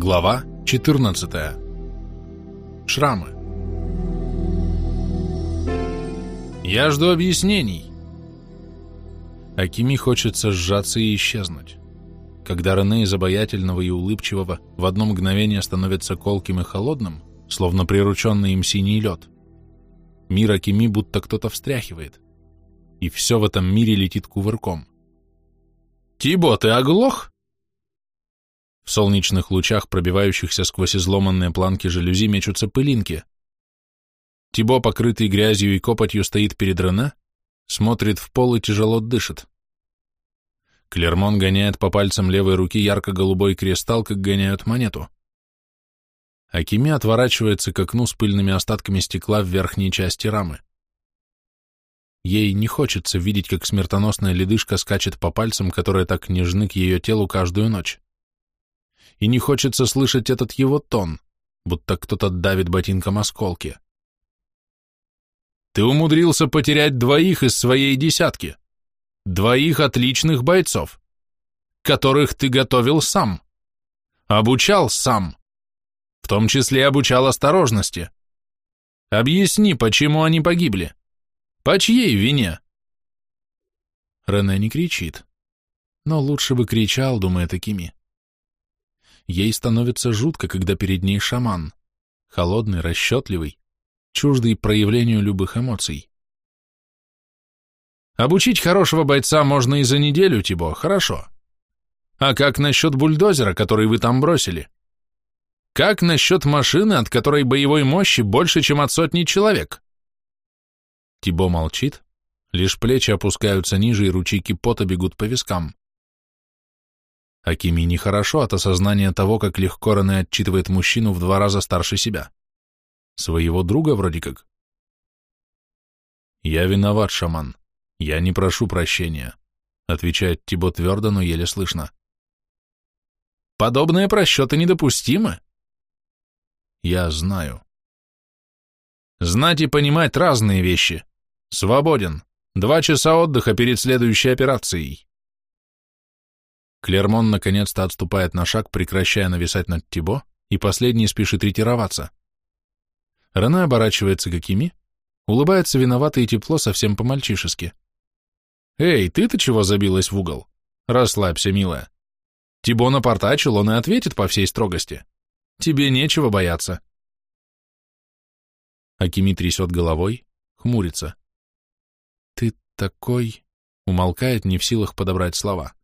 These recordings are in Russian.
Глава 14. Шрамы. Я жду объяснений. Акими хочется сжаться и исчезнуть. Когда Рене из обаятельного и улыбчивого в одно мгновение становится колким и холодным, словно прирученный им синий лед, мир Акими будто кто-то встряхивает, и все в этом мире летит кувырком. «Тибо, ты оглох?» В солнечных лучах, пробивающихся сквозь изломанные планки жалюзи, мечутся пылинки. Тибо, покрытый грязью и копотью, стоит перед Рене, смотрит в пол и тяжело дышит. Клермон гоняет по пальцам левой руки ярко-голубой кристалл, как гоняют монету. Акими отворачивается к окну с пыльными остатками стекла в верхней части рамы. Ей не хочется видеть, как смертоносная ледышка скачет по пальцам, которые так нежны к ее телу каждую ночь и не хочется слышать этот его тон, будто кто-то давит ботинком осколки. Ты умудрился потерять двоих из своей десятки, двоих отличных бойцов, которых ты готовил сам, обучал сам, в том числе обучал осторожности. Объясни, почему они погибли? По чьей вине? Рене не кричит, но лучше бы кричал, думает Акими. Ей становится жутко, когда перед ней шаман, холодный, расчетливый, чуждый проявлению любых эмоций. Обучить хорошего бойца можно и за неделю, Тибо, хорошо. А как насчет бульдозера, который вы там бросили? Как насчет машины, от которой боевой мощи больше, чем от сотни человек? Тибо молчит, лишь плечи опускаются ниже, и ручейки пота бегут по вискам. Акими нехорошо от осознания того, как легко Рене отчитывает мужчину в два раза старше себя. Своего друга вроде как. «Я виноват, шаман. Я не прошу прощения», — отвечает Тибо твердо, но еле слышно. «Подобные просчеты недопустимы». «Я знаю». «Знать и понимать разные вещи. Свободен. Два часа отдыха перед следующей операцией». Клермон наконец-то отступает на шаг, прекращая нависать над Тибо, и последний спешит ретироваться. Рене оборачивается к Акими, улыбается виновато и тепло, совсем по-мальчишески. «Эй, ты-то чего забилась в угол? Расслабься, милая. Тибо напортачил, он и ответит по всей строгости. Тебе нечего бояться». Акими трясет головой, хмурится. «Ты такой...» — умолкает, не в силах подобрать слова.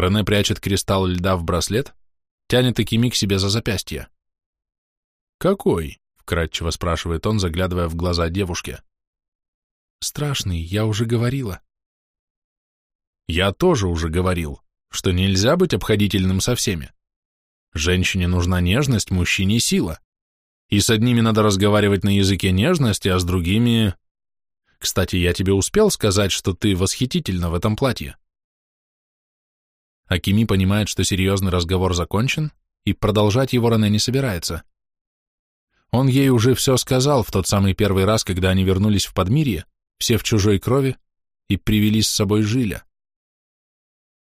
Рене прячет кристалл льда в браслет, тянет Акими к себе за запястье. «Какой?» — вкратчиво спрашивает он, заглядывая в глаза девушки. «Страшный, я уже говорила». «Я тоже уже говорил, что нельзя быть обходительным со всеми. Женщине нужна нежность, мужчине сила. И с одними надо разговаривать на языке нежности, а с другими... Кстати, я тебе успел сказать, что ты восхитительна в этом платье?» Акими понимает, что серьезный разговор закончен, и продолжать его Рене не собирается. Он ей уже все сказал в тот самый первый раз, когда они вернулись в Подмирье, все в чужой крови, и привели с собой Жиля.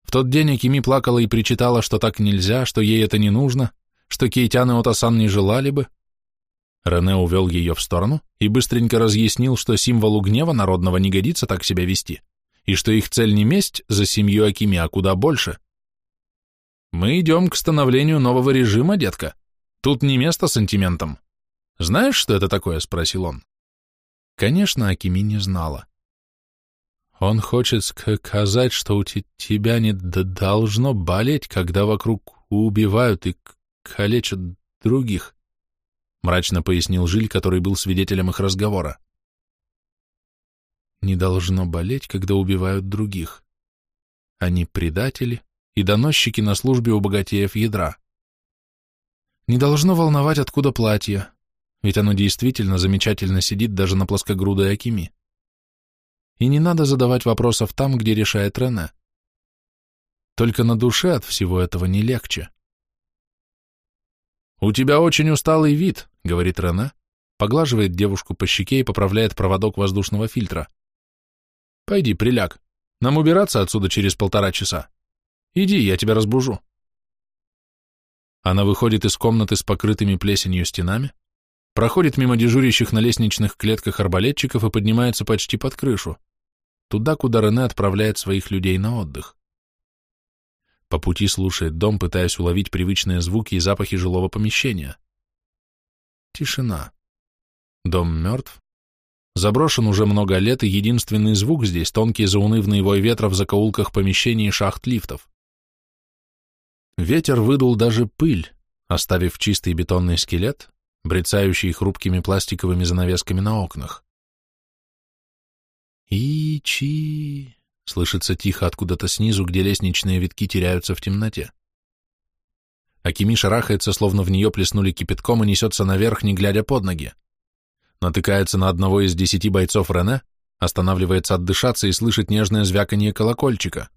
В тот день Акими плакала и причитала, что так нельзя, что ей это не нужно, что Кейтян и Отасан не желали бы. Рене увел ее в сторону и быстренько разъяснил, что символу гнева народного не годится так себя вести и что их цель не месть за семью Акими, а куда больше. Мы идем к становлению нового режима, детка. Тут не место сантиментам. Знаешь, что это такое? Спросил он. Конечно, Акими не знала. Он хочет сказать, что у тебя не должно болеть, когда вокруг убивают и калечат других, мрачно пояснил Жиль, который был свидетелем их разговора не должно болеть, когда убивают других. Они предатели и доносчики на службе у богатеев ядра. Не должно волновать, откуда платье, ведь оно действительно замечательно сидит даже на плоскогрудой Акими. И не надо задавать вопросов там, где решает Рене. Только на душе от всего этого не легче. «У тебя очень усталый вид», — говорит Рене, поглаживает девушку по щеке и поправляет проводок воздушного фильтра. Пойди, приляг. Нам убираться отсюда через полтора часа. Иди, я тебя разбужу. Она выходит из комнаты с покрытыми плесенью стенами, проходит мимо дежурящих на лестничных клетках арбалетчиков и поднимается почти под крышу, туда, куда Рене отправляет своих людей на отдых. По пути слушает дом, пытаясь уловить привычные звуки и запахи жилого помещения. Тишина. Дом мертв. Заброшен уже много лет, и единственный звук здесь — тонкий заунывный вой ветра в закоулках помещений и шахт лифтов. Ветер выдул даже пыль, оставив чистый бетонный скелет, брецающий хрупкими пластиковыми занавесками на окнах. «Ичи!» — слышится тихо откуда-то снизу, где лестничные витки теряются в темноте. Акими шарахается, словно в нее плеснули кипятком и несется наверх, не глядя под ноги. Натыкается на одного из десяти бойцов Рене, останавливается отдышаться и слышит нежное звяканье колокольчика.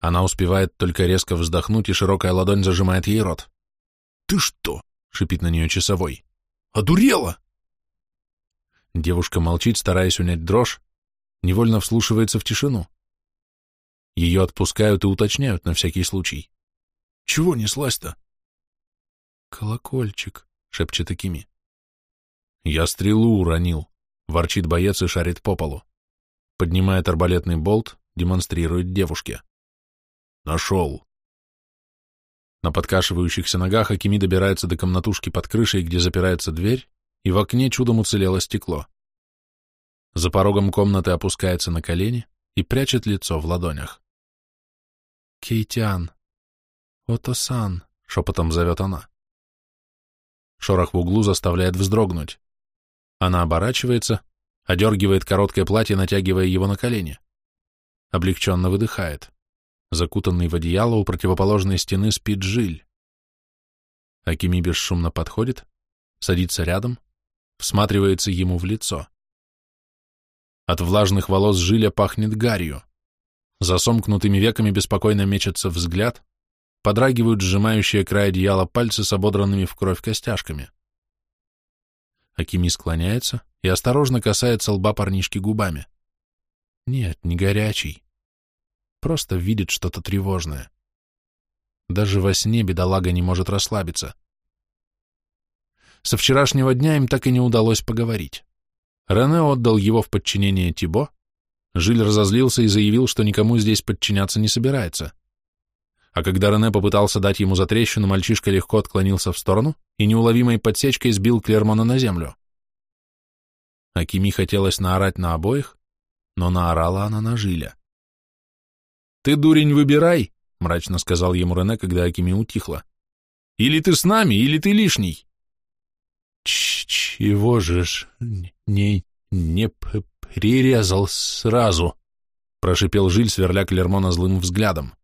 Она успевает только резко вздохнуть, и широкая ладонь зажимает ей рот. «Ты что?» — шипит на нее часовой. «Одурела!» Девушка молчит, стараясь унять дрожь, невольно вслушивается в тишину. Ее отпускают и уточняют на всякий случай. «Чего неслась-то?» «Колокольчик», — шепчет Акими. «Я стрелу уронил», — ворчит боец и шарит по полу. Поднимает арбалетный болт, демонстрирует девушке. Нашел. На подкашивающихся ногах Акими добирается до комнатушки под крышей, где запирается дверь, и в окне чудом уцелело стекло. За порогом комнаты опускается на колени и прячет лицо в ладонях. «Кейтян! Ото-сан!» — шепотом зовет она. Шорох в углу заставляет вздрогнуть. Она оборачивается, одергивает короткое платье, натягивая его на колени. Облегченно выдыхает. Закутанный в одеяло у противоположной стены спит Жиль. Акими бесшумно подходит, садится рядом, всматривается ему в лицо. От влажных волос Жиля пахнет гарью. За сомкнутыми веками беспокойно мечется взгляд, подрагивают сжимающие край одеяла пальцы с ободранными в кровь костяшками. Акими склоняется и осторожно касается лба парнишки губами. Нет, не горячий просто видит что-то тревожное. Даже во сне бедолага не может расслабиться. Со вчерашнего дня им так и не удалось поговорить. Рене отдал его в подчинение Тибо, Жиль разозлился и заявил, что никому здесь подчиняться не собирается. А когда Рене попытался дать ему затрещину, мальчишка легко отклонился в сторону и неуловимой подсечкой сбил Клермона на землю. Акими хотелось наорать на обоих, но наорала она на Жиля. «Ты, дурень, выбирай», — мрачно сказал ему Рене, когда Акими утихла. «Или ты с нами, или ты лишний». Ч «Чего же ж не, не прирезал сразу?» — прошипел Жиль, сверля Клермона злым взглядом.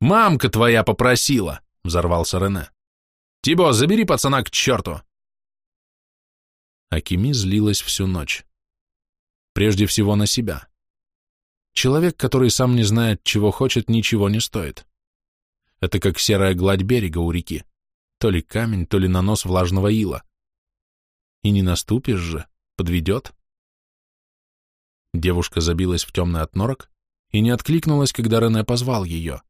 «Мамка твоя попросила!» — взорвался Рене. «Тибо, забери пацана к черту!» Акими злилась всю ночь. Прежде всего на себя. Человек, который сам не знает, чего хочет, ничего не стоит. Это как серая гладь берега у реки, то ли камень, то ли нанос влажного ила. И не наступишь же, подведет. Девушка забилась в темный отнорок и не откликнулась, когда Рене позвал ее.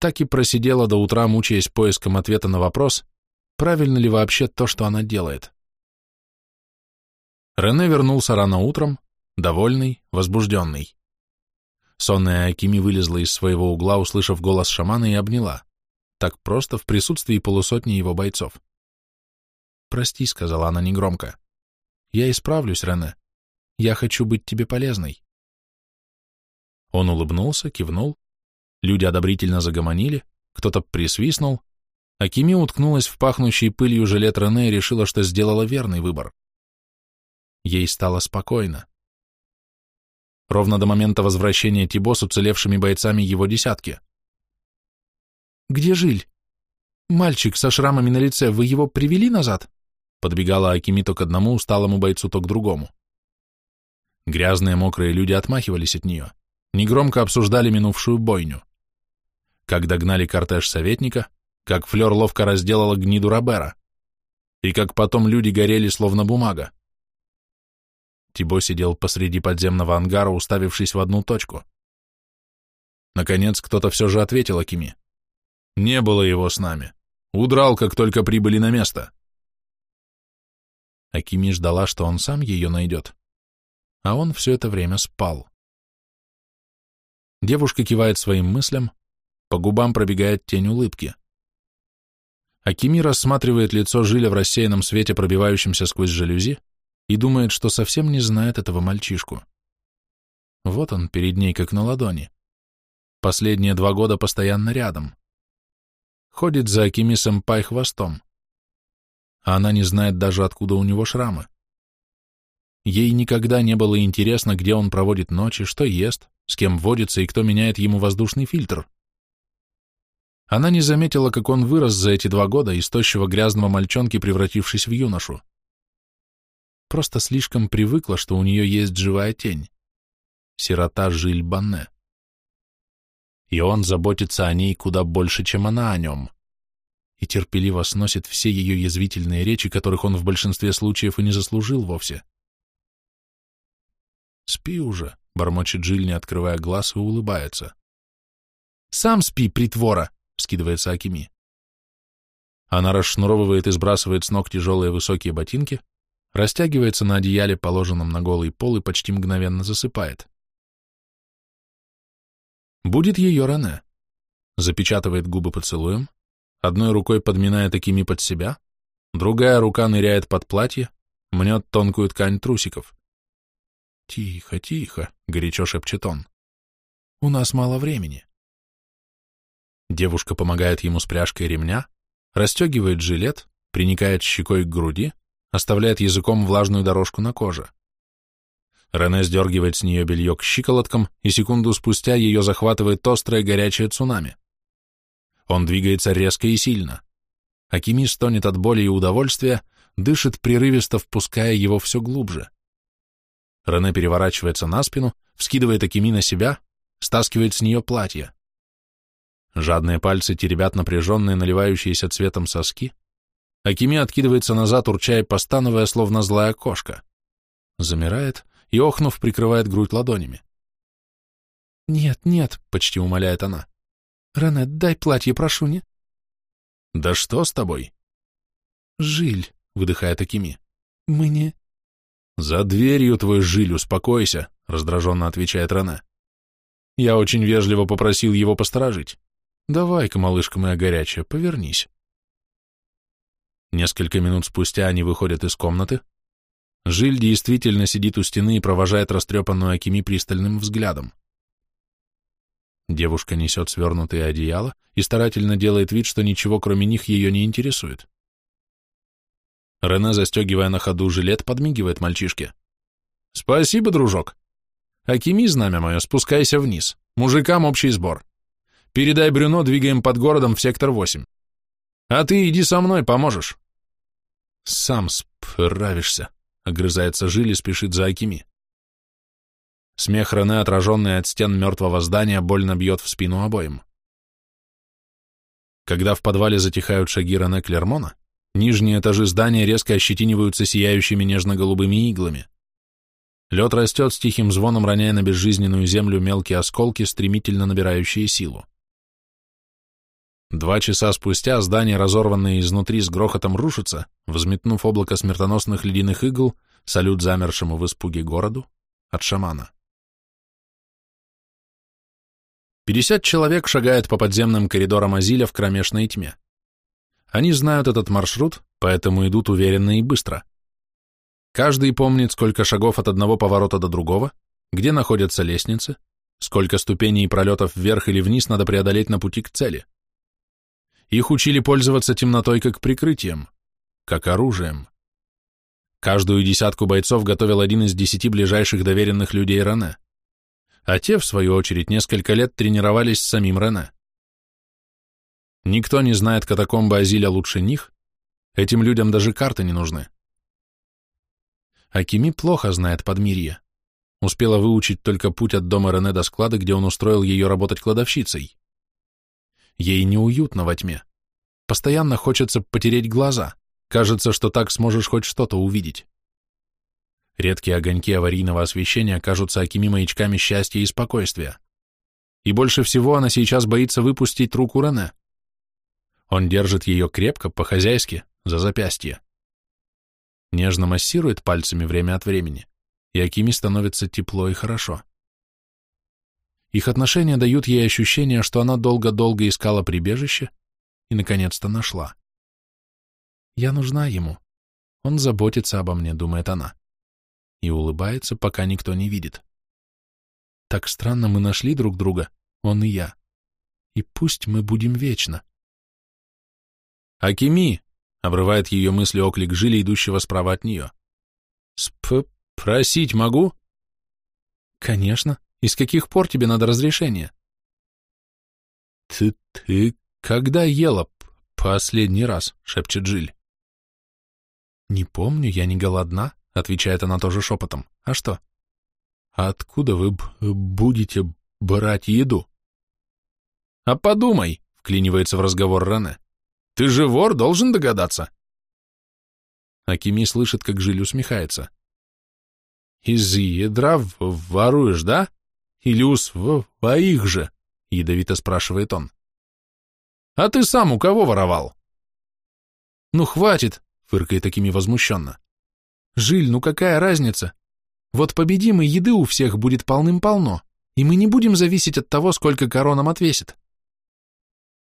Так и просидела до утра, мучаясь поиском ответа на вопрос, правильно ли вообще то, что она делает. Рене вернулся рано утром, довольный, возбужденный. Сонная Акими вылезла из своего угла, услышав голос шамана, и обняла. Так просто, в присутствии полусотни его бойцов. «Прости», — сказала она негромко. «Я исправлюсь, Рене. Я хочу быть тебе полезной». Он улыбнулся, кивнул. Люди одобрительно загомонили, кто-то присвистнул. Акими уткнулась в пахнущий пылью жилет Рене и решила, что сделала верный выбор. Ей стало спокойно ровно до момента возвращения Тибо с уцелевшими бойцами его десятки. «Где Жиль? Мальчик со шрамами на лице, вы его привели назад?» Подбегала Акими то к одному усталому бойцу, то к другому. Грязные мокрые люди отмахивались от нее, негромко обсуждали минувшую бойню. Как догнали кортеж советника, как Флёр ловко разделала гниду Робера, и как потом люди горели, словно бумага. Тибо сидел посреди подземного ангара, уставившись в одну точку. Наконец, кто-то все же ответил Акими. Не было его с нами. Удрал, как только прибыли на место. Акими ждала, что он сам ее найдет, а он все это время спал. Девушка кивает своим мыслям, по губам пробегает тень улыбки. Акими рассматривает лицо Жиля в рассеянном свете, пробивающемся сквозь жалюзи, и думает, что совсем не знает этого мальчишку. Вот он перед ней, как на ладони. Последние два года постоянно рядом. Ходит за Акими Сэмпай хвостом. А она не знает даже, откуда у него шрамы. Ей никогда не было интересно, где он проводит ночи, что ест, с кем водится и кто меняет ему воздушный фильтр. Она не заметила, как он вырос за эти два года из тощего грязного мальчонки, превратившись в юношу. Просто слишком привыкла, что у нее есть живая тень. Сирота Жиль Банне. И он заботится о ней куда больше, чем она о нем. И терпеливо сносит все ее язвительные речи, которых он в большинстве случаев и не заслужил вовсе. «Спи уже», — бормочет Джиль, не открывая глаз, и улыбается. «Сам спи, притвора!» — вскидывается Акими. Она расшнуровывает и сбрасывает с ног тяжелые высокие ботинки, растягивается на одеяле, положенном на голый пол, и почти мгновенно засыпает. Будет ее Рене. Запечатывает губы поцелуем, одной рукой подминает Акими под себя, другая рука ныряет под платье, мнет тонкую ткань трусиков. «Тихо, тихо», — горячо шепчет он. «У нас мало времени». Девушка помогает ему с пряжкой ремня, расстегивает жилет, приникает щекой к груди, оставляет языком влажную дорожку на коже. Рене сдергивает с нее белье к щиколоткам, и секунду спустя ее захватывает острое горячее цунами. Он двигается резко и сильно. Акими стонет от боли и удовольствия, дышит прерывисто, впуская его все глубже. Рене переворачивается на спину, вскидывает Акими на себя, стаскивает с нее платье. Жадные пальцы теребят напряженные, наливающиеся цветом соски. Акими откидывается назад, урчая, постановая, словно злая кошка. Замирает и, охнув, прикрывает грудь ладонями. «Нет, нет», — почти умоляет она. «Рене, дай платье, прошу, не?» «Да что с тобой?» «Жиль», — выдыхает Акими. «Мы не...» «За дверью твой жиль, успокойся», — раздраженно отвечает Рене. «Я очень вежливо попросил его посторожить. Давай-ка, малышка моя горячая, повернись». Несколько минут спустя они выходят из комнаты. Жиль действительно сидит у стены и провожает растрепанную Акими пристальным взглядом. Девушка несет свернутые одеяла и старательно делает вид, что ничего кроме них ее не интересует. Рене, застегивая на ходу жилет, подмигивает мальчишке. «Спасибо, дружок. Акими, знамя мое, спускайся вниз. Мужикам общий сбор. Передай Брюно, двигаем под городом в сектор 8. А ты иди со мной, поможешь». «Сам справишься», — огрызается Жиль и спешит за Акими. Смех Рене, отраженный от стен мертвого здания, больно бьет в спину обоим. Когда в подвале затихают шаги Рене Клермона, Нижние этажи здания резко ощетиниваются сияющими нежно-голубыми иглами. Лед растет с тихим звоном, роняя на безжизненную землю мелкие осколки, стремительно набирающие силу. Два часа спустя здание, разорванное изнутри, с грохотом рушится, взметнув облако смертоносных ледяных игл, салют замершему в испуге городу от шамана. Пятьдесят человек шагает по подземным коридорам Азиля в кромешной тьме. Они знают этот маршрут, поэтому идут уверенно и быстро. Каждый помнит, сколько шагов от одного поворота до другого, где находятся лестницы, сколько ступеней и пролетов вверх или вниз надо преодолеть на пути к цели. Их учили пользоваться темнотой как прикрытием, как оружием. Каждую десятку бойцов готовил один из десяти ближайших доверенных людей Рене, а те, в свою очередь, несколько лет тренировались с самим Рене. Никто не знает катакомбы Азиля лучше них, этим людям даже карты не нужны. Акими плохо знает подмирье. Успела выучить только путь от дома Рене до склада, где он устроил ее работать кладовщицей. Ей неуютно во тьме. Постоянно хочется потереть глаза. Кажется, что так сможешь хоть что-то увидеть. Редкие огоньки аварийного освещения кажутся Акими маячками счастья и спокойствия. И больше всего она сейчас боится выпустить руку Рене. Он держит ее крепко, по-хозяйски, за запястье. Нежно массирует пальцами время от времени, и Акими становится тепло и хорошо. Их отношения дают ей ощущение, что она долго-долго искала прибежище и, наконец-то, нашла. «Я нужна ему. Он заботится обо мне», — думает она. И улыбается, пока никто не видит. Так странно мы нашли друг друга, он и я. И пусть мы будем вечно. «Акими!» — обрывает ее мысли оклик жили, идущего справа от нее. «Сп... просить могу?» «Конечно. И с каких пор тебе надо разрешение?» «Ты... ты когда ела последний раз?» — шепчет Жиль. «Не помню, я не голодна», — отвечает она тоже шепотом. «А что?» «А откуда вы будете брать еду?» «А подумай», — вклинивается в разговор Рене. «Ты же вор, должен догадаться». Акими слышит, как Жиль усмехается. «Из ядра воруешь, да? Или ус их же?» — ядовито спрашивает он. «А ты сам у кого воровал?» «Ну, хватит!» — фыркает такими возмущенно. «Жиль, ну какая разница? Вот победим, и еды у всех будет полным-полно, и мы не будем зависеть от того, сколько коронам отвесит».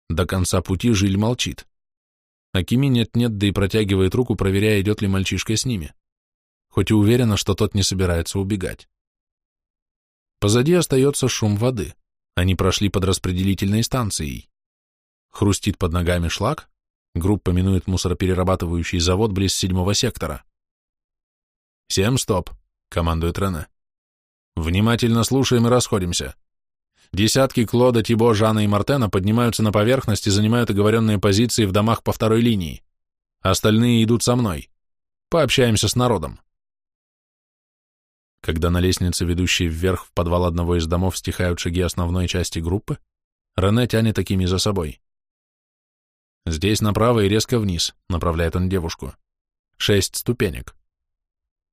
До конца пути Жиль молчит. Акими нет-нет, да и протягивает руку, проверяя, идет ли мальчишка с ними. Хоть и уверена, что тот не собирается убегать. Позади остается шум воды. Они прошли под распределительной станцией. Хрустит под ногами шлак, группа минует мусороперерабатывающий завод близ седьмого сектора. «Всем стоп!» — командует Рене. «Внимательно слушаем и расходимся. Десятки Клода, Тибо, Жана и Мартена поднимаются на поверхность и занимают оговоренные позиции в домах по второй линии. Остальные идут со мной. Пообщаемся с народом». Когда на лестнице, ведущей вверх в подвал одного из домов, стихают шаги основной части группы, Рене тянет такими за собой. «Здесь направо и резко вниз», — направляет он девушку. «Шесть ступенек».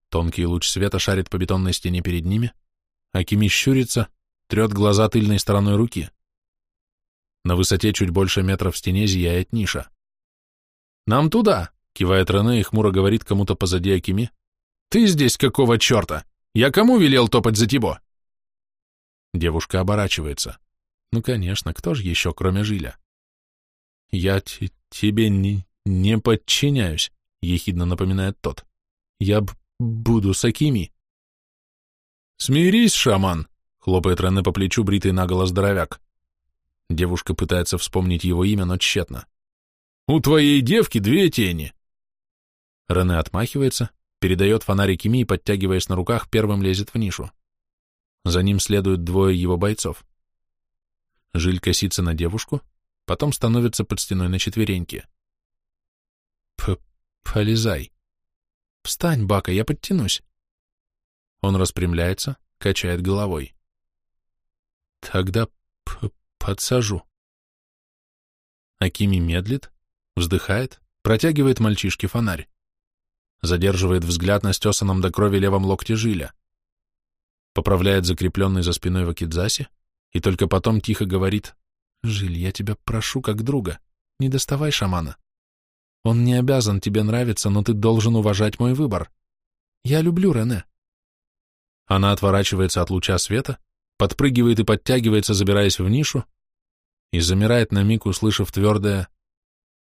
Тонкий луч света шарит по бетонной стене перед ними, а Кими щурится, трет глаза тыльной стороной руки. На высоте чуть больше метра в стене зияет ниша. «Нам туда!» — кивает Рене и хмуро говорит кому-то позади Акими. «Ты здесь какого черта? Я кому велел топать за Тибо?» Девушка оборачивается. «Ну, конечно, кто же еще, кроме Жиля?» «Я тебе не, не подчиняюсь», — ехидно напоминает тот. «Я б буду с Акими». «Смирись, шаман», — хлопает Рене по плечу бритый наголо здоровяк. Девушка пытается вспомнить его имя, но тщетно. «У твоей девки две тени». Рене отмахивается, передает фонарик Кими и, подтягиваясь на руках, первым лезет в нишу. За ним следуют двое его бойцов. Жиль косится на девушку, потом становится под стеной на четвереньки. П «Полезай!» «Встань, Бака, я подтянусь!» Он распрямляется, качает головой. «Тогда п подсажу». Акими медлит, вздыхает, протягивает мальчишке фонарь. Задерживает взгляд на стесанном до крови левом локте жиля. Поправляет закрепленный за спиной вакидзаси и только потом тихо говорит «Жиль, я тебя прошу как друга, не доставай шамана. Он не обязан тебе нравиться, но ты должен уважать мой выбор. Я люблю Рене». Она отворачивается от луча света, подпрыгивает и подтягивается, забираясь в нишу, и замирает на миг, услышав твердое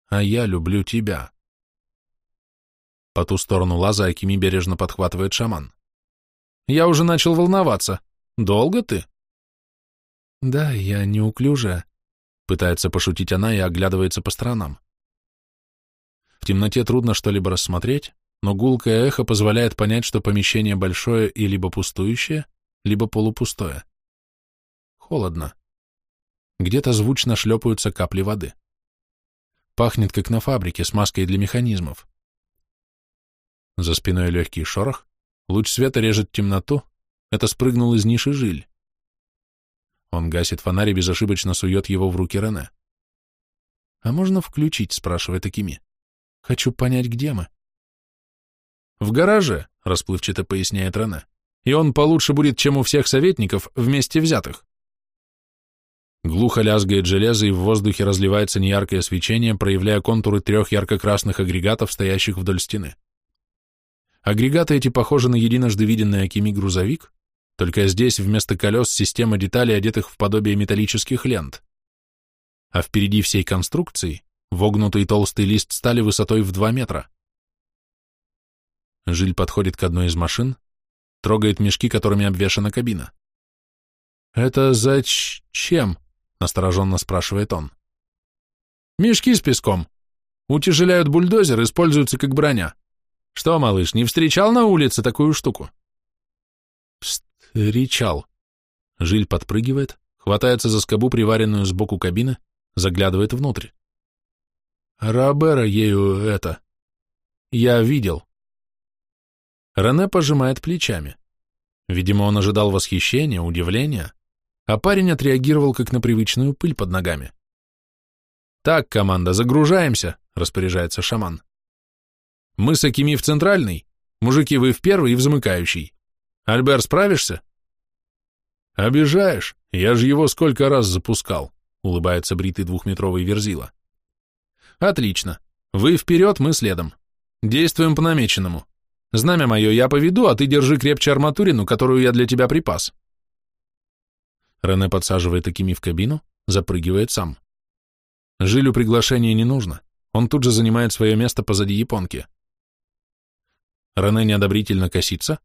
«А я люблю тебя». По ту сторону лаза Акими бережно подхватывает шаман. «Я уже начал волноваться. Долго ты?» «Да, я неуклюжая», — пытается пошутить она и оглядывается по сторонам. В темноте трудно что-либо рассмотреть, но гулкое эхо позволяет понять, что помещение большое и либо пустующее, либо полупустое. Холодно. Где-то звучно шлепаются капли воды. Пахнет, как на фабрике, с маской для механизмов. За спиной легкий шорох, луч света режет темноту, это спрыгнул из ниши жиль. Он гасит фонарь и безошибочно сует его в руки Рене. «А можно включить?» — спрашивает Акими. Хочу понять, где мы. В гараже, расплывчато поясняет Рене. И он получше будет, чем у всех советников вместе взятых. Глухо лязгает железо, и в воздухе разливается неяркое свечение, проявляя контуры трех ярко-красных агрегатов, стоящих вдоль стены. Агрегаты эти похожи на единожды виденный Акими грузовик, только здесь вместо колес система деталей, одетых в подобие металлических лент. А впереди всей конструкции вогнутый толстый лист стали высотой в 2 метра. Жиль подходит к одной из машин, трогает мешки, которыми обвешана кабина. «Это зачем?» — настороженно спрашивает он. «Мешки с песком. Утяжеляют бульдозер, используются как броня. Что, малыш, не встречал на улице такую штуку?» «Встречал». Жиль подпрыгивает, хватается за скобу, приваренную сбоку кабины, заглядывает внутрь. «Робера ею это...» «Я видел». Рене пожимает плечами. Видимо, он ожидал восхищения, удивления, а парень отреагировал как на привычную пыль под ногами. «Так, команда, загружаемся», — распоряжается шаман. «Мы с Акими в центральный, мужики вы в первый и в замыкающий. Альбер, справишься?» «Обижаешь, я же его сколько раз запускал», — улыбается бритый двухметровый верзила. «Отлично. Вы вперед, мы следом. Действуем по намеченному. Знамя мое я поведу, а ты держи крепче арматурину, которую я для тебя припас. Рене подсаживает Акими в кабину, запрыгивает сам. Жилю приглашение не нужно, он тут же занимает свое место позади японки. Рене неодобрительно косится,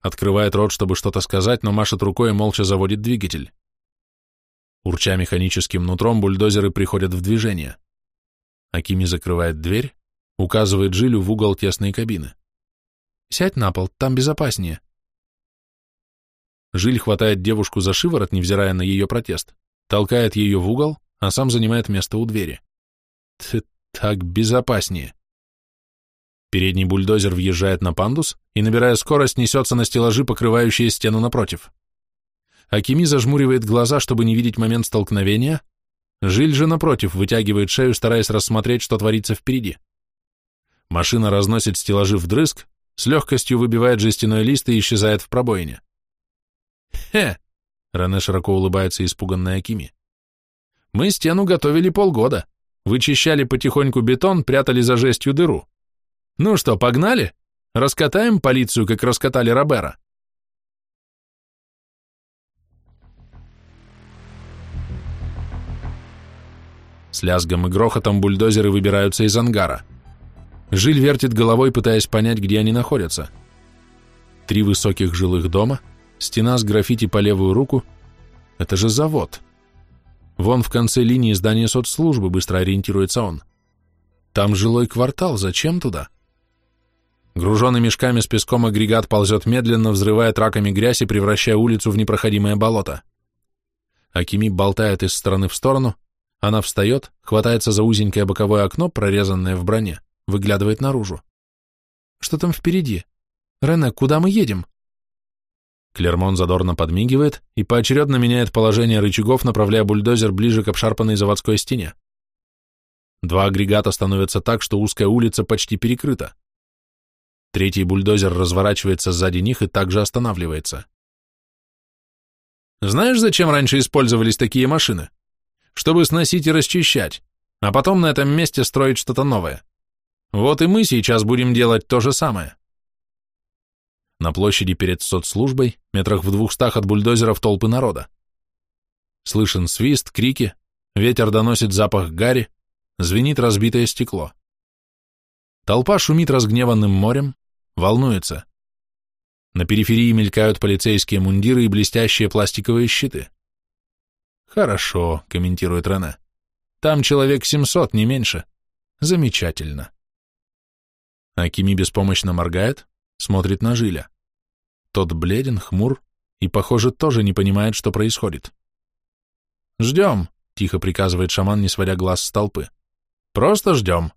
открывает рот, чтобы что-то сказать, но машет рукой и молча заводит двигатель. Урча механическим нутром, бульдозеры приходят в движение. Акими закрывает дверь, указывает Жилю в угол тесной кабины. Сядь на пол, там безопаснее. Жиль хватает девушку за шиворот, невзирая на ее протест, толкает ее в угол, а сам занимает место у двери. Т так безопаснее. Передний бульдозер въезжает на пандус и, набирая скорость, несется на стеллажи, покрывающие стену напротив. Акими зажмуривает глаза, чтобы не видеть момент столкновения. Жиль же, напротив, вытягивает шею, стараясь рассмотреть, что творится впереди. Машина разносит стеллажи вдрызг, с легкостью выбивает жестяной лист и исчезает в пробоине. «Хе!» — Рене широко улыбается испуганная Акими. «Мы стену готовили полгода. Вычищали потихоньку бетон, прятали за жестью дыру. Ну что, погнали? Раскатаем полицию, как раскатали Робера?» С лязгом и грохотом бульдозеры выбираются из ангара. Жиль вертит головой, пытаясь понять, где они находятся. Три высоких жилых дома, стена с граффити по левую руку. Это же завод. Вон в конце линии здание соцслужбы, быстро ориентируется он. Там жилой квартал, зачем туда? Груженный мешками с песком агрегат ползет медленно, взрывая траками грязь и превращая улицу в непроходимое болото. Акими болтает из стороны в сторону, она встает, хватается за узенькое боковое окно, прорезанное в броне, выглядывает наружу. «Что там впереди? Рене, куда мы едем?» Клермон задорно подмигивает и поочередно меняет положение рычагов, направляя бульдозер ближе к обшарпанной заводской стене. Два агрегата становятся так, что узкая улица почти перекрыта. Третий бульдозер разворачивается сзади них и также останавливается. Знаешь, зачем раньше использовались такие машины? Чтобы сносить и расчищать, а потом на этом месте строить что-то новое. Вот и мы сейчас будем делать то же самое. На площади перед соцслужбой, метрах в двухстах от бульдозеров толпы народа. Слышен свист, крики, ветер доносит запах гари, звенит разбитое стекло. Толпа шумит разгневанным морем, волнуется. На периферии мелькают полицейские мундиры и блестящие пластиковые щиты. «Хорошо», — комментирует Рене. «Там человек семьсот, не меньше. Замечательно». Акими беспомощно моргает, смотрит на Жиля. Тот бледен, хмур и, похоже, тоже не понимает, что происходит. «Ждем», — тихо приказывает шаман, не сводя глаз с толпы. «Просто ждем.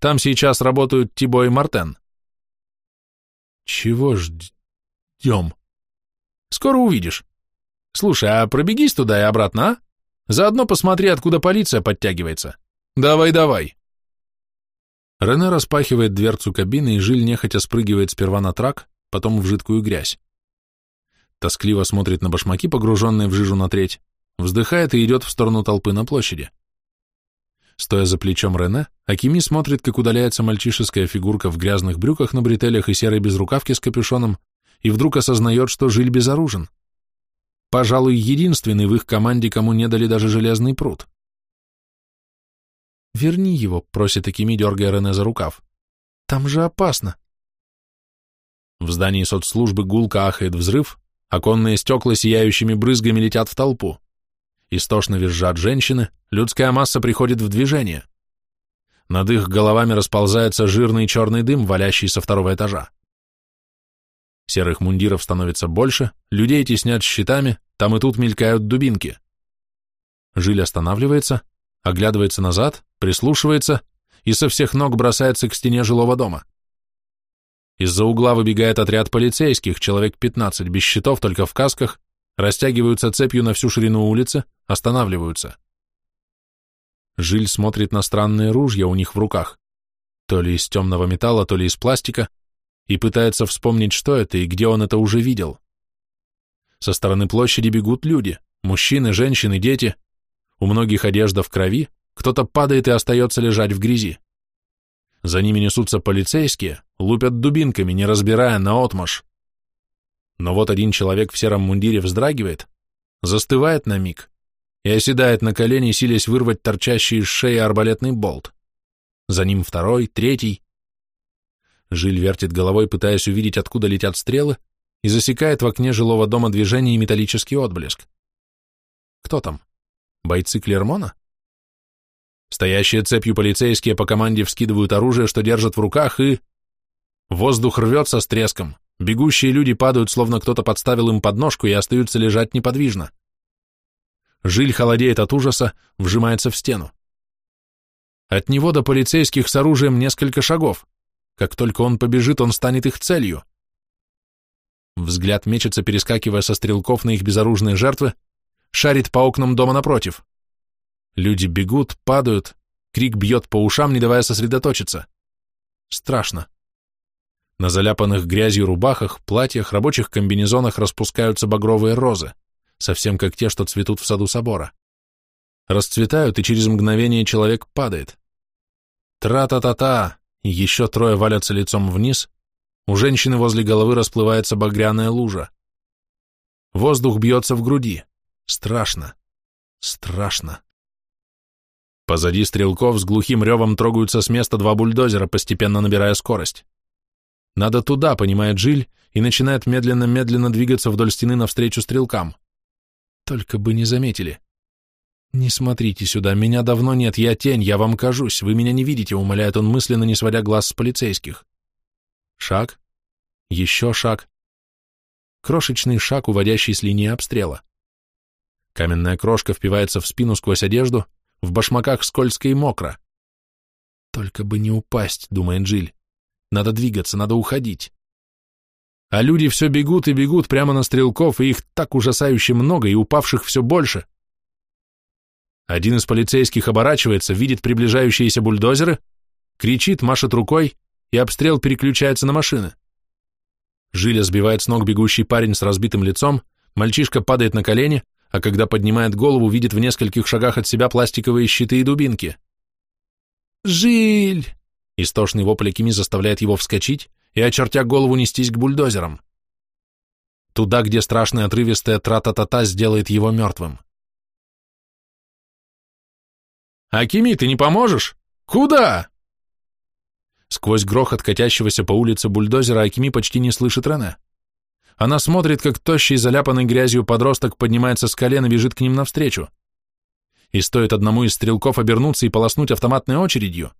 Там сейчас работают Тибо и Мартен». «Чего ждем?» «Скоро увидишь. Слушай, а пробегись туда и обратно, а? Заодно посмотри, откуда полиция подтягивается. Давай, давай». Рене распахивает дверцу кабины, и Жиль нехотя спрыгивает сперва на трак, потом в жидкую грязь. Тоскливо смотрит на башмаки, погруженные в жижу на треть, вздыхает и идет в сторону толпы на площади. Стоя за плечом Рене, Акими смотрит, как удаляется мальчишеская фигурка в грязных брюках на бретелях и серой безрукавке с капюшоном, и вдруг осознает, что Жиль безоружен. Пожалуй, единственный в их команде, кому не дали даже железный пруд. «Верни его», — просит Акими, дергая Рене за рукав. «Там же опасно». В здании соцслужбы гулко ахает взрыв, оконные стекла сияющими брызгами летят в толпу. Истошно визжат женщины, людская масса приходит в движение. Над их головами расползается жирный черный дым, валящий со второго этажа. Серых мундиров становится больше, людей теснят щитами, там и тут мелькают дубинки. Жиль останавливается, оглядывается назад, прислушивается и со всех ног бросается к стене жилого дома. Из-за угла выбегает отряд полицейских, человек 15, без щитов, только в касках, растягиваются цепью на всю ширину улицы, останавливаются. Жиль смотрит на странные ружья у них в руках, то ли из темного металла, то ли из пластика, и пытается вспомнить, что это и где он это уже видел. Со стороны площади бегут люди, мужчины, женщины, дети. У многих одежда в крови, кто-то падает и остается лежать в грязи. За ними несутся полицейские, лупят дубинками, не разбирая наотмашь. Но вот один человек в сером мундире вздрагивает, застывает на миг и оседает на колени, силясь вырвать торчащий из шеи арбалетный болт. За ним второй, третий. Жиль вертит головой, пытаясь увидеть, откуда летят стрелы, и засекает в окне жилого дома движение и металлический отблеск. Кто там? Бойцы Клермона? Стоящие цепью полицейские по команде вскидывают оружие, что держат в руках, и... Воздух рвется с треском. Бегущие люди падают, словно кто-то подставил им подножку и остаются лежать неподвижно. Жиль холодеет от ужаса, вжимается в стену. От него до полицейских с оружием несколько шагов. Как только он побежит, он станет их целью. Взгляд мечется, перескакивая со стрелков на их безоружные жертвы, шарит по окнам дома напротив. Люди бегут, падают, крик бьет по ушам, не давая сосредоточиться. Страшно. На заляпанных грязью рубахах, платьях, рабочих комбинезонах распускаются багровые розы, совсем как те, что цветут в саду собора. Расцветают, и через мгновение человек падает. Тра-та-та-та, еще трое валятся лицом вниз, у женщины возле головы расплывается багряная лужа. Воздух бьется в груди. Страшно. Страшно. Позади стрелков с глухим ревом трогаются с места два бульдозера, постепенно набирая скорость. Надо туда, понимает Жиль, и начинает медленно-медленно двигаться вдоль стены навстречу стрелкам. Только бы не заметили. «Не смотрите сюда, меня давно нет, я тень, я вам кажусь, вы меня не видите», умоляет он мысленно, не сводя глаз с полицейских. Шаг, еще шаг. Крошечный шаг, уводящий с линии обстрела. Каменная крошка впивается в спину сквозь одежду, в башмаках скользко и мокро. «Только бы не упасть», — думает Джиль. «Надо двигаться, надо уходить». А люди все бегут и бегут прямо на стрелков, и их так ужасающе много, и упавших все больше. Один из полицейских оборачивается, видит приближающиеся бульдозеры, кричит, машет рукой, и обстрел переключается на машины. Жиля сбивает с ног бегущий парень с разбитым лицом, мальчишка падает на колени, а когда поднимает голову, видит в нескольких шагах от себя пластиковые щиты и дубинки. «Жиль!» Истошный вопль Кими заставляет его вскочить и, очертя голову, нестись к бульдозерам. Туда, где страшная отрывистая тра-та-та-та сделает его мертвым. «Акими, ты не поможешь? Куда?» Сквозь грохот катящегося по улице бульдозера Акими почти не слышит Рене. Она смотрит, как тощий, заляпанный грязью подросток поднимается с колена и бежит к ним навстречу. И стоит одному из стрелков обернуться и полоснуть автоматной очередью.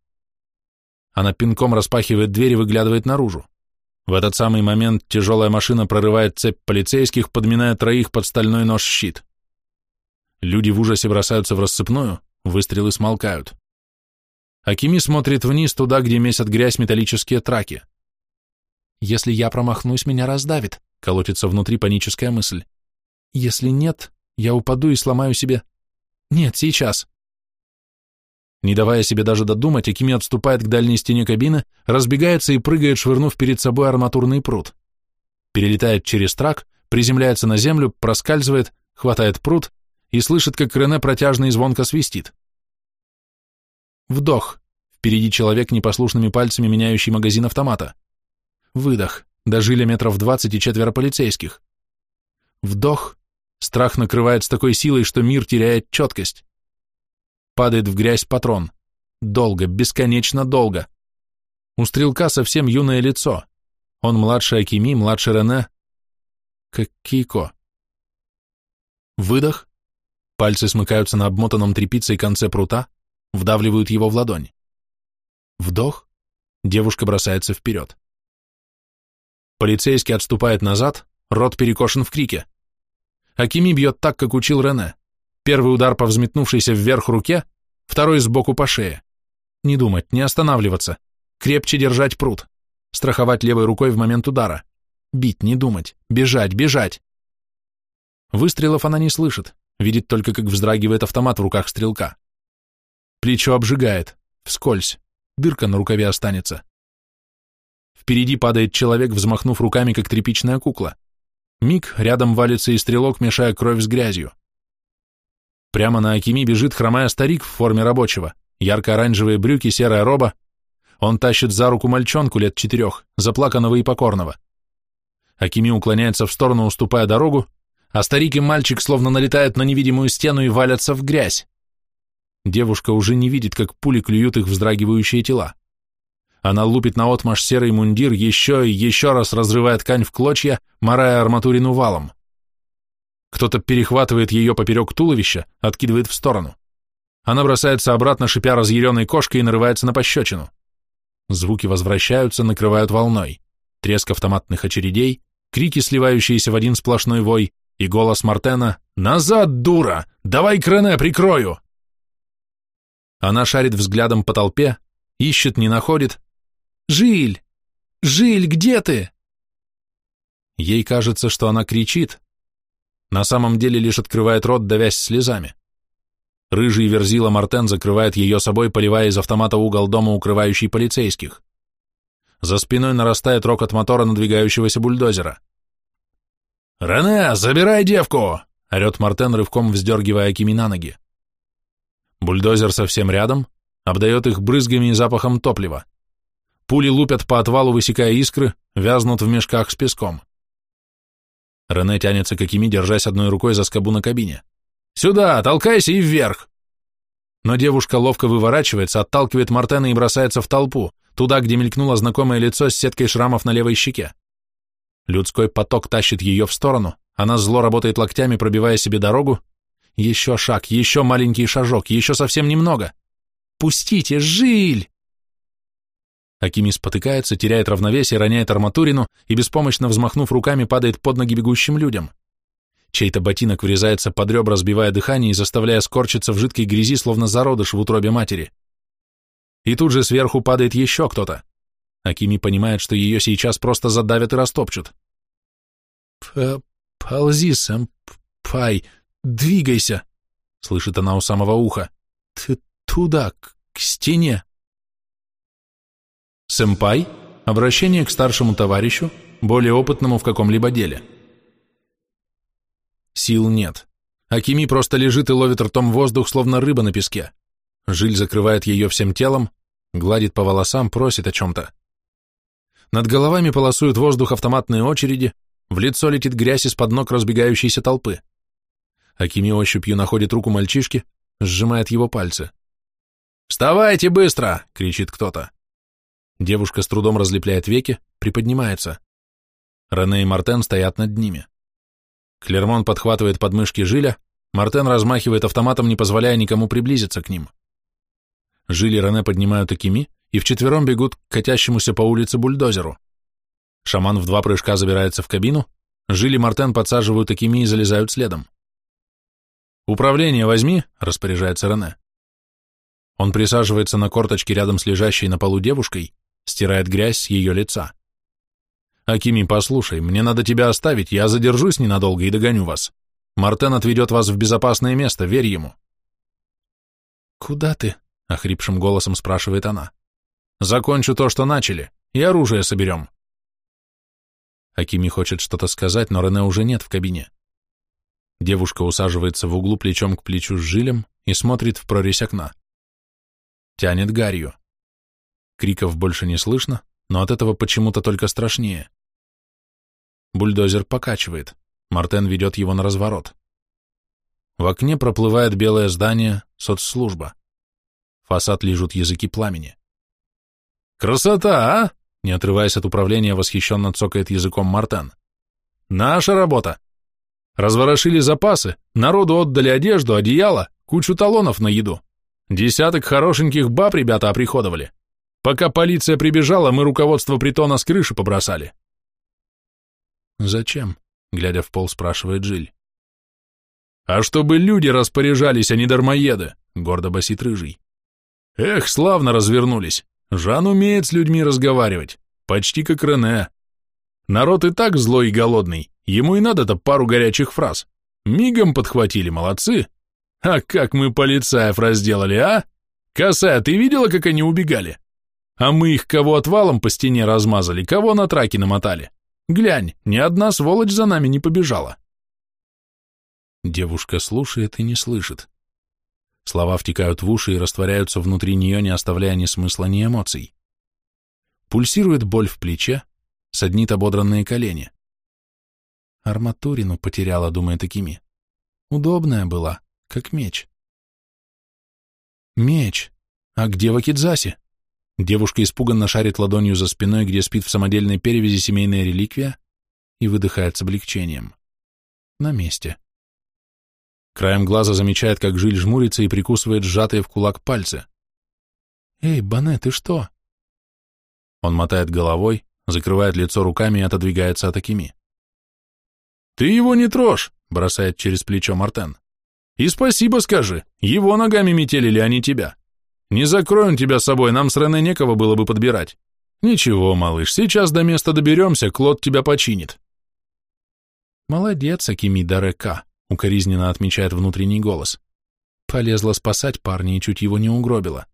Она пинком распахивает дверь и выглядывает наружу. В этот самый момент тяжелая машина прорывает цепь полицейских, подминая троих под стальной нож-щит. Люди в ужасе бросаются в рассыпную, выстрелы смолкают. Акими смотрит вниз туда, где месят грязь металлические траки. Если я промахнусь, меня раздавит колотится внутри паническая мысль. Если нет, я упаду и сломаю себе... Нет, сейчас. Не давая себе даже додумать, Акими отступает к дальней стене кабины, разбегается и прыгает, швырнув перед собой арматурный пруд. Перелетает через трак, приземляется на землю, проскальзывает, хватает пруд и слышит, как Рене протяжно и звонко свистит. Вдох. Впереди человек непослушными пальцами, меняющий магазин автомата. Выдох. Дожили метров двадцать и четверо полицейских. Вдох. Страх накрывает с такой силой, что мир теряет четкость. Падает в грязь патрон. Долго, бесконечно долго. У стрелка совсем юное лицо. Он младше Акими, младше Рене. Как Кейко. Выдох. Пальцы смыкаются на обмотанном тряпицей конце прута, вдавливают его в ладонь. Вдох. Девушка бросается вперед. Полицейский отступает назад, рот перекошен в крике. Акими бьет так, как учил Рене. Первый удар по взметнувшейся вверх руке, второй сбоку по шее. Не думать, не останавливаться. Крепче держать пруд. Страховать левой рукой в момент удара. Бить, не думать. Бежать, бежать. Выстрелов она не слышит, видит только, как вздрагивает автомат в руках стрелка. Плечо обжигает, вскользь, дырка на рукаве останется. Впереди падает человек, взмахнув руками, как тряпичная кукла. Миг, рядом валится и стрелок, мешая кровь с грязью. Прямо на Акими бежит хромая старик в форме рабочего, ярко-оранжевые брюки, серая роба. Он тащит за руку мальчонку лет четырех, заплаканного и покорного. Акими уклоняется в сторону, уступая дорогу, а старик и мальчик словно налетают на невидимую стену и валятся в грязь. Девушка уже не видит, как пули клюют их вздрагивающие тела. Она лупит на отмаш серый мундир, еще и еще раз разрывая ткань в клочья, марая арматурину валом. Кто-то перехватывает ее поперек туловища, откидывает в сторону. Она бросается обратно, шипя разъяренной кошкой и нарывается на пощечину. Звуки возвращаются, накрывают волной. Треск автоматных очередей, крики, сливающиеся в один сплошной вой, и голос Мартена «Назад, дура! Давай Крене прикрою!» Она шарит взглядом по толпе, ищет, не находит. «Жиль! Жиль, где ты?» Ей кажется, что она кричит. На самом деле лишь открывает рот, давясь слезами. Рыжий верзила Мартен закрывает ее собой, поливая из автомата угол дома, укрывающий полицейских. За спиной нарастает рокот мотора надвигающегося бульдозера. «Рене, забирай девку!» — орет Мартен, рывком вздергивая Акими на ноги. Бульдозер совсем рядом, обдает их брызгами и запахом топлива. Пули лупят по отвалу, высекая искры, вязнут в мешках с песком. Рене тянется к Акими, держась одной рукой за скобу на кабине. «Сюда, толкайся и вверх!» Но девушка ловко выворачивается, отталкивает Мартена и бросается в толпу, туда, где мелькнуло знакомое лицо с сеткой шрамов на левой щеке. Людской поток тащит ее в сторону, она зло работает локтями, пробивая себе дорогу, еще шаг, еще маленький шажок, еще совсем немного. «Пустите, жиль!» Акими спотыкается, теряет равновесие, роняет арматурину и, беспомощно взмахнув руками, падает под ноги бегущим людям. Чей-то ботинок врезается под ребра, сбивая дыхание и заставляя скорчиться в жидкой грязи, словно зародыш в утробе матери. И тут же сверху падает еще кто-то. Акими понимает, что ее сейчас просто задавят и растопчут. «Ползи, сэмпай, «Двигайся!» — слышит она у самого уха. «Ты туда, к, к стене!» Сэмпай — обращение к старшему товарищу, более опытному в каком-либо деле. Сил нет. Акими просто лежит и ловит ртом воздух, словно рыба на песке. Жиль закрывает ее всем телом, гладит по волосам, просит о чем-то. Над головами полосуют воздух автоматные очереди, в лицо летит грязь из-под ног разбегающейся толпы. Акими ощупью находит руку мальчишки, сжимает его пальцы. «Вставайте быстро!» — кричит кто-то. Девушка с трудом разлепляет веки, приподнимается. Рене и Мартен стоят над ними. Клермон подхватывает подмышки Жиля, Мартен размахивает автоматом, не позволяя никому приблизиться к ним. Жиль и Рене поднимают Акими и вчетвером бегут к катящемуся по улице бульдозеру. Шаман в два прыжка забирается в кабину, Жиль и Мартен подсаживают Акими и залезают следом. «Управление возьми», — распоряжается Рене. Он присаживается на корточке рядом с лежащей на полу девушкой, стирает грязь с ее лица. «Акими, послушай, мне надо тебя оставить, я задержусь ненадолго и догоню вас. Мартен отведет вас в безопасное место, верь ему». «Куда ты?» — охрипшим голосом спрашивает она. «Закончу то, что начали, и оружие соберем». Акими хочет что-то сказать, но Рене уже нет в кабине. Девушка усаживается в углу плечом к плечу с жилем и смотрит в прорезь окна. Тянет гарью. Криков больше не слышно, но от этого почему-то только страшнее. Бульдозер покачивает. Мартен ведет его на разворот. В окне проплывает белое здание, соцслужба. Фасад лежат языки пламени. «Красота, а?» Не отрываясь от управления, восхищенно цокает языком Мартен. «Наша работа! Разворошили запасы, народу отдали одежду, одеяло, кучу талонов на еду. Десяток хорошеньких баб ребята оприходовали. Пока полиция прибежала, мы руководство притона с крыши побросали. «Зачем?» — глядя в пол, спрашивает Джиль. «А чтобы люди распоряжались, а не дармоеды», — гордо басит Рыжий. «Эх, славно развернулись. Жан умеет с людьми разговаривать, почти как Рене. Народ и так злой и голодный, ему и надо-то пару горячих фраз. Мигом подхватили, молодцы. А как мы полицаев разделали, а? Косая, ты видела, как они убегали? А мы их кого отвалом по стене размазали, кого на траке намотали. Глянь, ни одна сволочь за нами не побежала. Девушка слушает и не слышит. Слова втекают в уши и растворяются внутри нее, не оставляя ни смысла, ни эмоций. Пульсирует боль в плече, саднит ободранные колени. Арматурину потеряла, думает Акими. Удобная была, как меч. Меч! А где Вакидзаси? Девушка испуганно шарит ладонью за спиной, где спит в самодельной перевязи семейная реликвия, и выдыхает с облегчением. На месте. Краем глаза замечает, как Жиль жмурится и прикусывает сжатые в кулак пальцы. «Эй, Бане, ты что?» Он мотает головой, закрывает лицо руками и отодвигается от Акими. «Ты его не трожь!» — бросает через плечо Мартен. «И спасибо скажи, его ногами метелили, а не тебя. Не закрой он тебя собой, нам с Рене некого было бы подбирать. Ничего, малыш, сейчас до места доберемся, Клод тебя починит. Молодец, Акими Дарека, укоризненно отмечает внутренний голос. Полезла спасать парня и чуть его не угробила.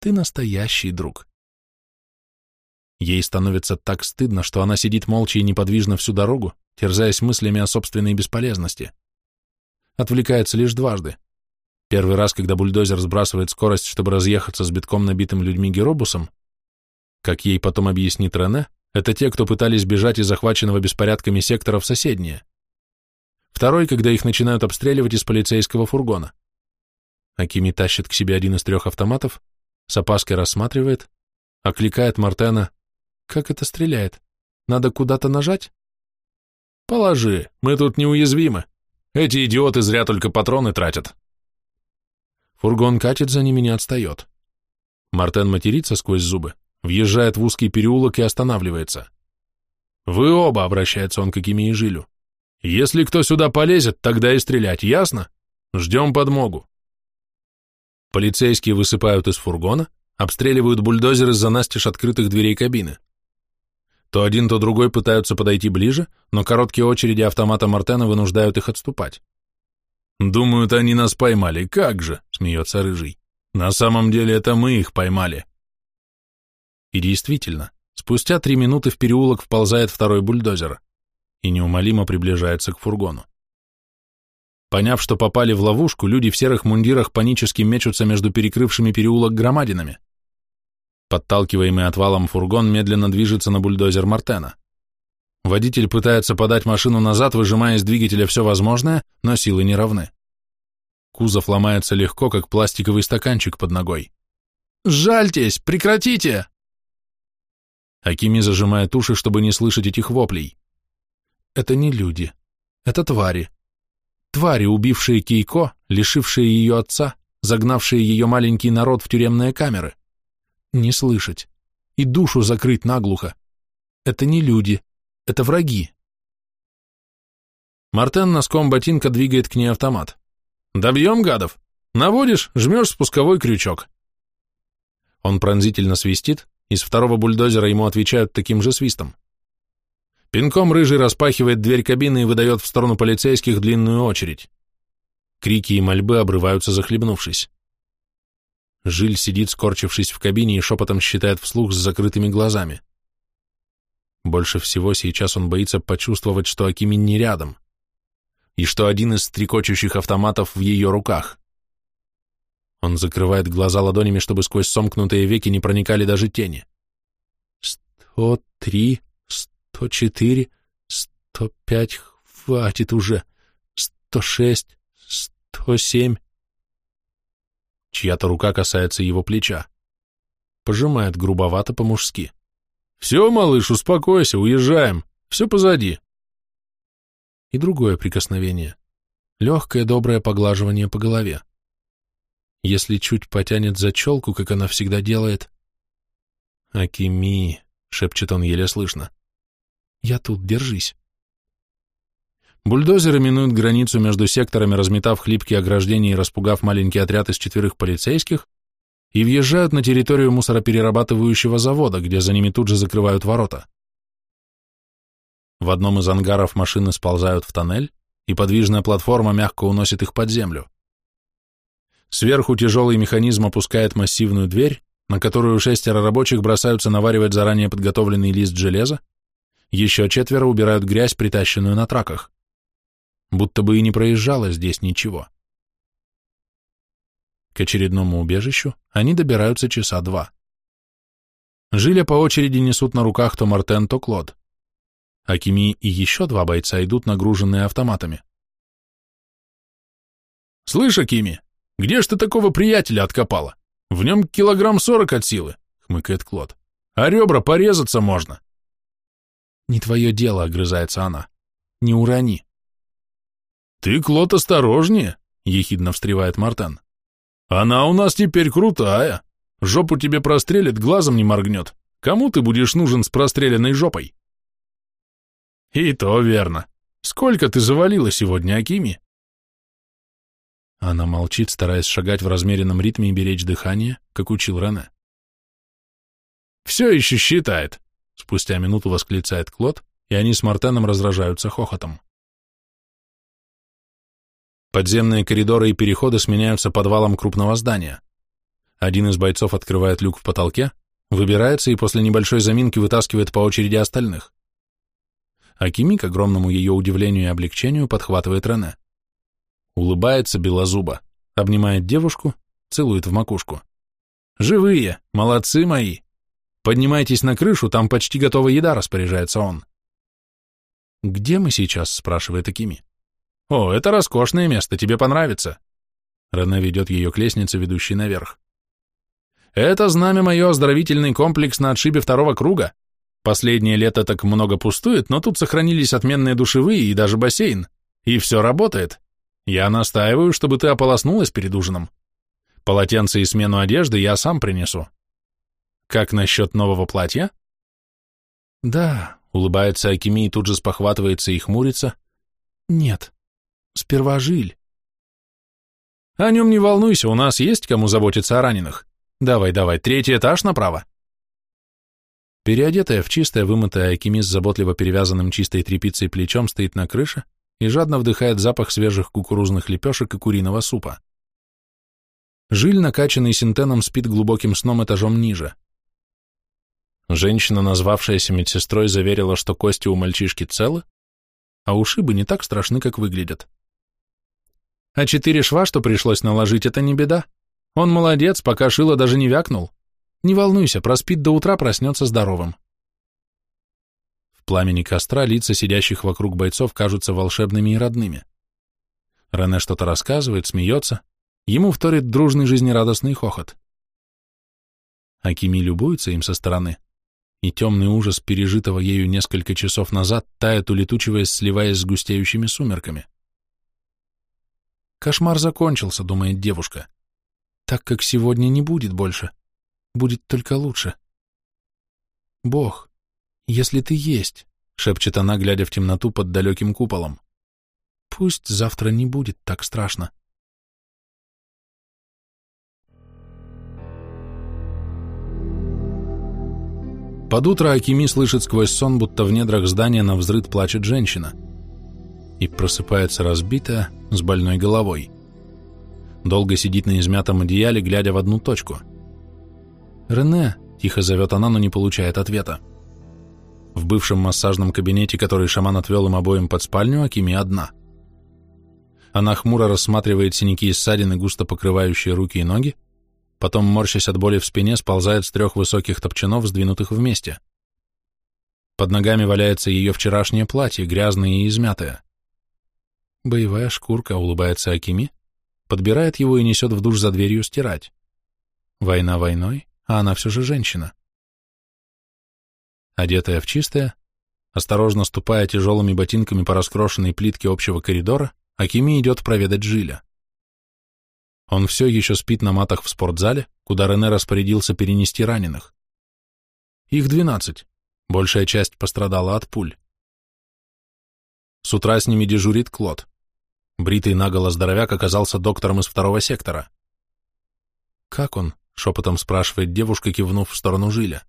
Ты настоящий друг. Ей становится так стыдно, что она сидит молча и неподвижно всю дорогу, терзаясь мыслями о собственной бесполезности. Отвлекается лишь дважды. Первый раз, когда бульдозер сбрасывает скорость, чтобы разъехаться с битком набитым людьми геробусом, как ей потом объяснит Рене, это те, кто пытались бежать из захваченного беспорядками сектора в соседнее. Второй, когда их начинают обстреливать из полицейского фургона. Акими тащит к себе один из трех автоматов, с опаской рассматривает, окликает Мартена. «Как это стреляет? Надо куда-то нажать?» «Положи, мы тут неуязвимы. Эти идиоты зря только патроны тратят». Фургон катит за ними, не отстает. Мартен матерится сквозь зубы, въезжает в узкий переулок и останавливается. «Вы оба», — обращается он к Акиме и Жилю. «Если кто сюда полезет, тогда и стрелять, ясно? Ждем подмогу». Полицейские высыпают из фургона, обстреливают бульдозеры за настежь открытых дверей кабины. То один, то другой пытаются подойти ближе, но короткие очереди автомата Мартена вынуждают их отступать. «Думают, они нас поймали. Как же?» — смеется Рыжий. «На самом деле это мы их поймали». И действительно, спустя три минуты в переулок вползает второй бульдозер и неумолимо приближается к фургону. Поняв, что попали в ловушку, люди в серых мундирах панически мечутся между перекрывшими переулок громадинами. Подталкиваемый отвалом фургон медленно движется на бульдозер Мартена. Водитель пытается подать машину назад, выжимая из двигателя все возможное, но силы не равны. Кузов ломается легко, как пластиковый стаканчик под ногой. «Жальтесь! Прекратите!» Акими зажимает уши, чтобы не слышать этих воплей. Это не люди. Это твари. Твари, убившие Кейко, лишившие ее отца, загнавшие ее маленький народ в тюремные камеры. Не слышать. И душу закрыть наглухо. Это не люди. Это враги. Мартен носком ботинка двигает к ней автомат. «Добьем, гадов! Наводишь, жмешь спусковой крючок». Он пронзительно свистит, из второго бульдозера ему отвечают таким же свистом. Пинком рыжий распахивает дверь кабины и выдает в сторону полицейских длинную очередь. Крики и мольбы обрываются, захлебнувшись. Жиль сидит, скорчившись в кабине, и шепотом считает вслух с закрытыми глазами. Больше всего сейчас он боится почувствовать, что Акимин не рядом. и что один из стрекочущих автоматов в ее руках. Он закрывает глаза ладонями, чтобы сквозь сомкнутые веки не проникали даже тени. «Сто три, сто четыре, сто пять, хватит уже, сто шесть, сто семь». Чья-то рука касается его плеча. Пожимает грубовато по-мужски. «Все, малыш, успокойся, уезжаем, все позади». И другое прикосновение. Легкое доброе поглаживание по голове. Если чуть потянет за челку, как она всегда делает. «Акими», — шепчет он еле слышно. «Я тут, держись». Бульдозеры минуют границу между секторами, разметав хлипкие ограждения и распугав маленький отряд из четверых полицейских, и въезжают на территорию мусороперерабатывающего завода, где за ними тут же закрывают ворота. В одном из ангаров машины сползают в тоннель, и подвижная платформа мягко уносит их под землю. Сверху тяжелый механизм опускает массивную дверь, на которую шестеро рабочих бросаются наваривать заранее подготовленный лист железа, еще четверо убирают грязь, притащенную на траках. Будто бы и не проезжало здесь ничего. К очередному убежищу они добираются часа два. Жиля по очереди несут на руках то Мартен, то Клод. Акими и еще два бойца идут нагруженные автоматами. «Слышь, Акими, где ж ты такого приятеля откопала? В нем килограмм сорок от силы», — хмыкает Клод. «А ребра порезаться можно». «Не твое дело», — огрызается она. «Не урони». «Ты, Клод, осторожнее», — ехидно встревает Мартен. Она у нас теперь крутая. Жопу тебе прострелит, глазом не моргнет. Кому ты будешь нужен с простреленной жопой? И то верно. Сколько ты завалила сегодня, Акими? Она молчит, стараясь шагать в размеренном ритме и беречь дыхание, как учил Рене. «Все еще считает», — спустя минуту восклицает Клод, и они с Мартеном разражаются хохотом. Подземные коридоры и переходы сменяются подвалом крупного здания. Один из бойцов открывает люк в потолке, выбирается и после небольшой заминки вытаскивает по очереди остальных. Акими, к огромному ее удивлению и облегчению, подхватывает Рене. Улыбается белозуба, обнимает девушку, целует в макушку. «Живые! Молодцы мои! Поднимайтесь на крышу, там почти готова еда», — распоряжается он. «Где мы сейчас?» — спрашивает Акими. «О, это роскошное место, тебе понравится». Рене ведет ее к лестнице, ведущей наверх. «Это знамя мое оздоровительный комплекс на отшибе второго круга. Последнее лето так много пустует, но тут сохранились отменные душевые и даже бассейн. И все работает. Я настаиваю, чтобы ты ополоснулась перед ужином. Полотенце и смену одежды я сам принесу. Как насчет нового платья?» «Да», — улыбается Акими и тут же спохватывается и хмурится. «Нет». Сперва жиль. О нем не волнуйся, у нас есть кому заботиться о раненых. Давай, давай, третий этаж направо. Переодетая в чистое, вымытое Акими с заботливо перевязанным чистой тряпицей плечом стоит на крыше и жадно вдыхает запах свежих кукурузных лепешек и куриного супа. Жиль, накачанный синтеном, спит глубоким сном этажом ниже. Женщина, назвавшаяся медсестрой, заверила, что кости у мальчишки целы, а ушибы не так страшны, как выглядят. А четыре шва, что пришлось наложить, это не беда. Он молодец, пока шило даже не вякнул. Не волнуйся, проспит до утра, проснется здоровым. В пламени костра лица сидящих вокруг бойцов кажутся волшебными и родными. Рене что-то рассказывает, смеется. Ему вторит дружный жизнерадостный хохот. Акими любуется им со стороны, и темный ужас пережитого ею несколько часов назад тает, улетучиваясь, сливаясь с густеющими сумерками. Кошмар закончился, думает девушка. Так как сегодня не будет больше. Будет только лучше. Бог, если ты есть, шепчет она, глядя в темноту под далеким куполом. Пусть завтра не будет так страшно. Под утро Акими слышит сквозь сон, будто в недрах здания на взрыд плачет женщина — и просыпается разбитая, с больной головой. Долго сидит на измятом одеяле, глядя в одну точку. «Рене», — тихо зовет она, но не получает ответа. В бывшем массажном кабинете, который шаман отвел им обоим под спальню, Акими одна. Она хмуро рассматривает синяки и ссадины, густо покрывающие руки и ноги, потом, морщась от боли в спине, сползает с трех высоких топчанов, сдвинутых вместе. Под ногами валяется ее вчерашнее платье, грязное и измятое. Боевая шкурка, улыбается Акими, подбирает его и несет в душ за дверью стирать. Война войной, а она все же женщина. Одетая в чистое, осторожно ступая тяжелыми ботинками по раскрошенной плитке общего коридора, Акими идет проведать Жиля. Он все еще спит на матах в спортзале, куда Рене распорядился перенести раненых. Их двенадцать, большая часть пострадала от пуль. С утра с ними дежурит Клод. Бритый наголо здоровяк оказался доктором из второго сектора. «Как он?» — шепотом спрашивает девушка, кивнув в сторону Жиля.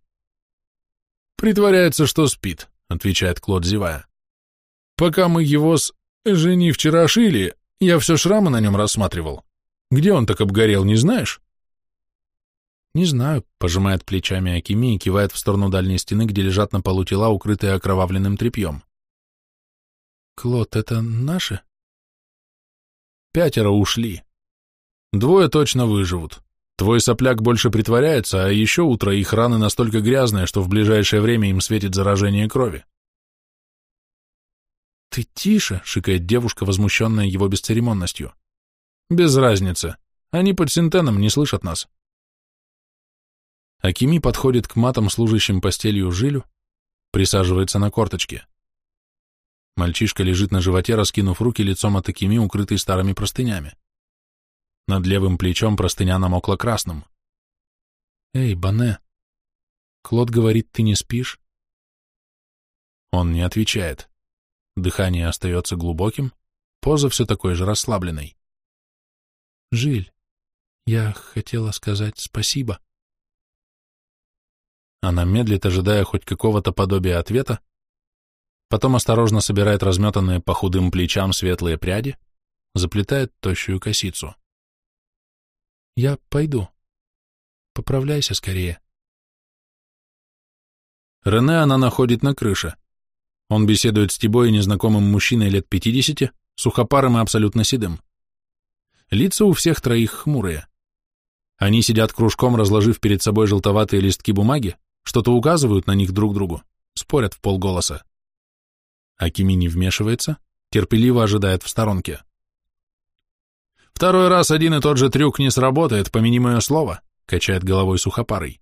«Притворяется, что спит», — отвечает Клод, зевая. «Пока мы его с жени вчера шили, я все шрамы на нем рассматривал. Где он так обгорел, не знаешь?» «Не знаю», — пожимает плечами Акими и кивает в сторону дальней стены, где лежат на полу тела, укрытые окровавленным тряпьем. «Клод, это наши?» Пятеро ушли. Двое точно выживут. Твой сопляк больше притворяется, а еще утро их раны настолько грязные, что в ближайшее время им светит заражение крови. «Ты тише!» — шикает девушка, возмущенная его бесцеремонностью. «Без разницы. Они под синтеном не слышат нас». Акими подходит к матам, служащим постелью жилю, присаживается на корточке. Мальчишка лежит на животе, раскинув руки лицом от Акими, укрытый старыми простынями. Над левым плечом простыня намокла красным. «Эй, Бане!» Клод говорит, ты не спишь? Он не отвечает. Дыхание остается глубоким, поза все такой же расслабленной. «Жиль, я хотела сказать спасибо». Она медлит, ожидая хоть какого-то подобия ответа, потом осторожно собирает разметанные по худым плечам светлые пряди, заплетает тощую косицу. «Я пойду. Поправляйся скорее». Рене она находит на крыше. Он беседует с Тибой незнакомым мужчиной лет пятидесяти, сухопарым и абсолютно седым. Лица у всех троих хмурые. Они сидят кружком, разложив перед собой желтоватые листки бумаги, что-то указывают на них друг другу, спорят в полголоса. Акими не вмешивается, терпеливо ожидает в сторонке. «Второй раз один и тот же трюк не сработает, помяни мое слово», — качает головой сухопарый.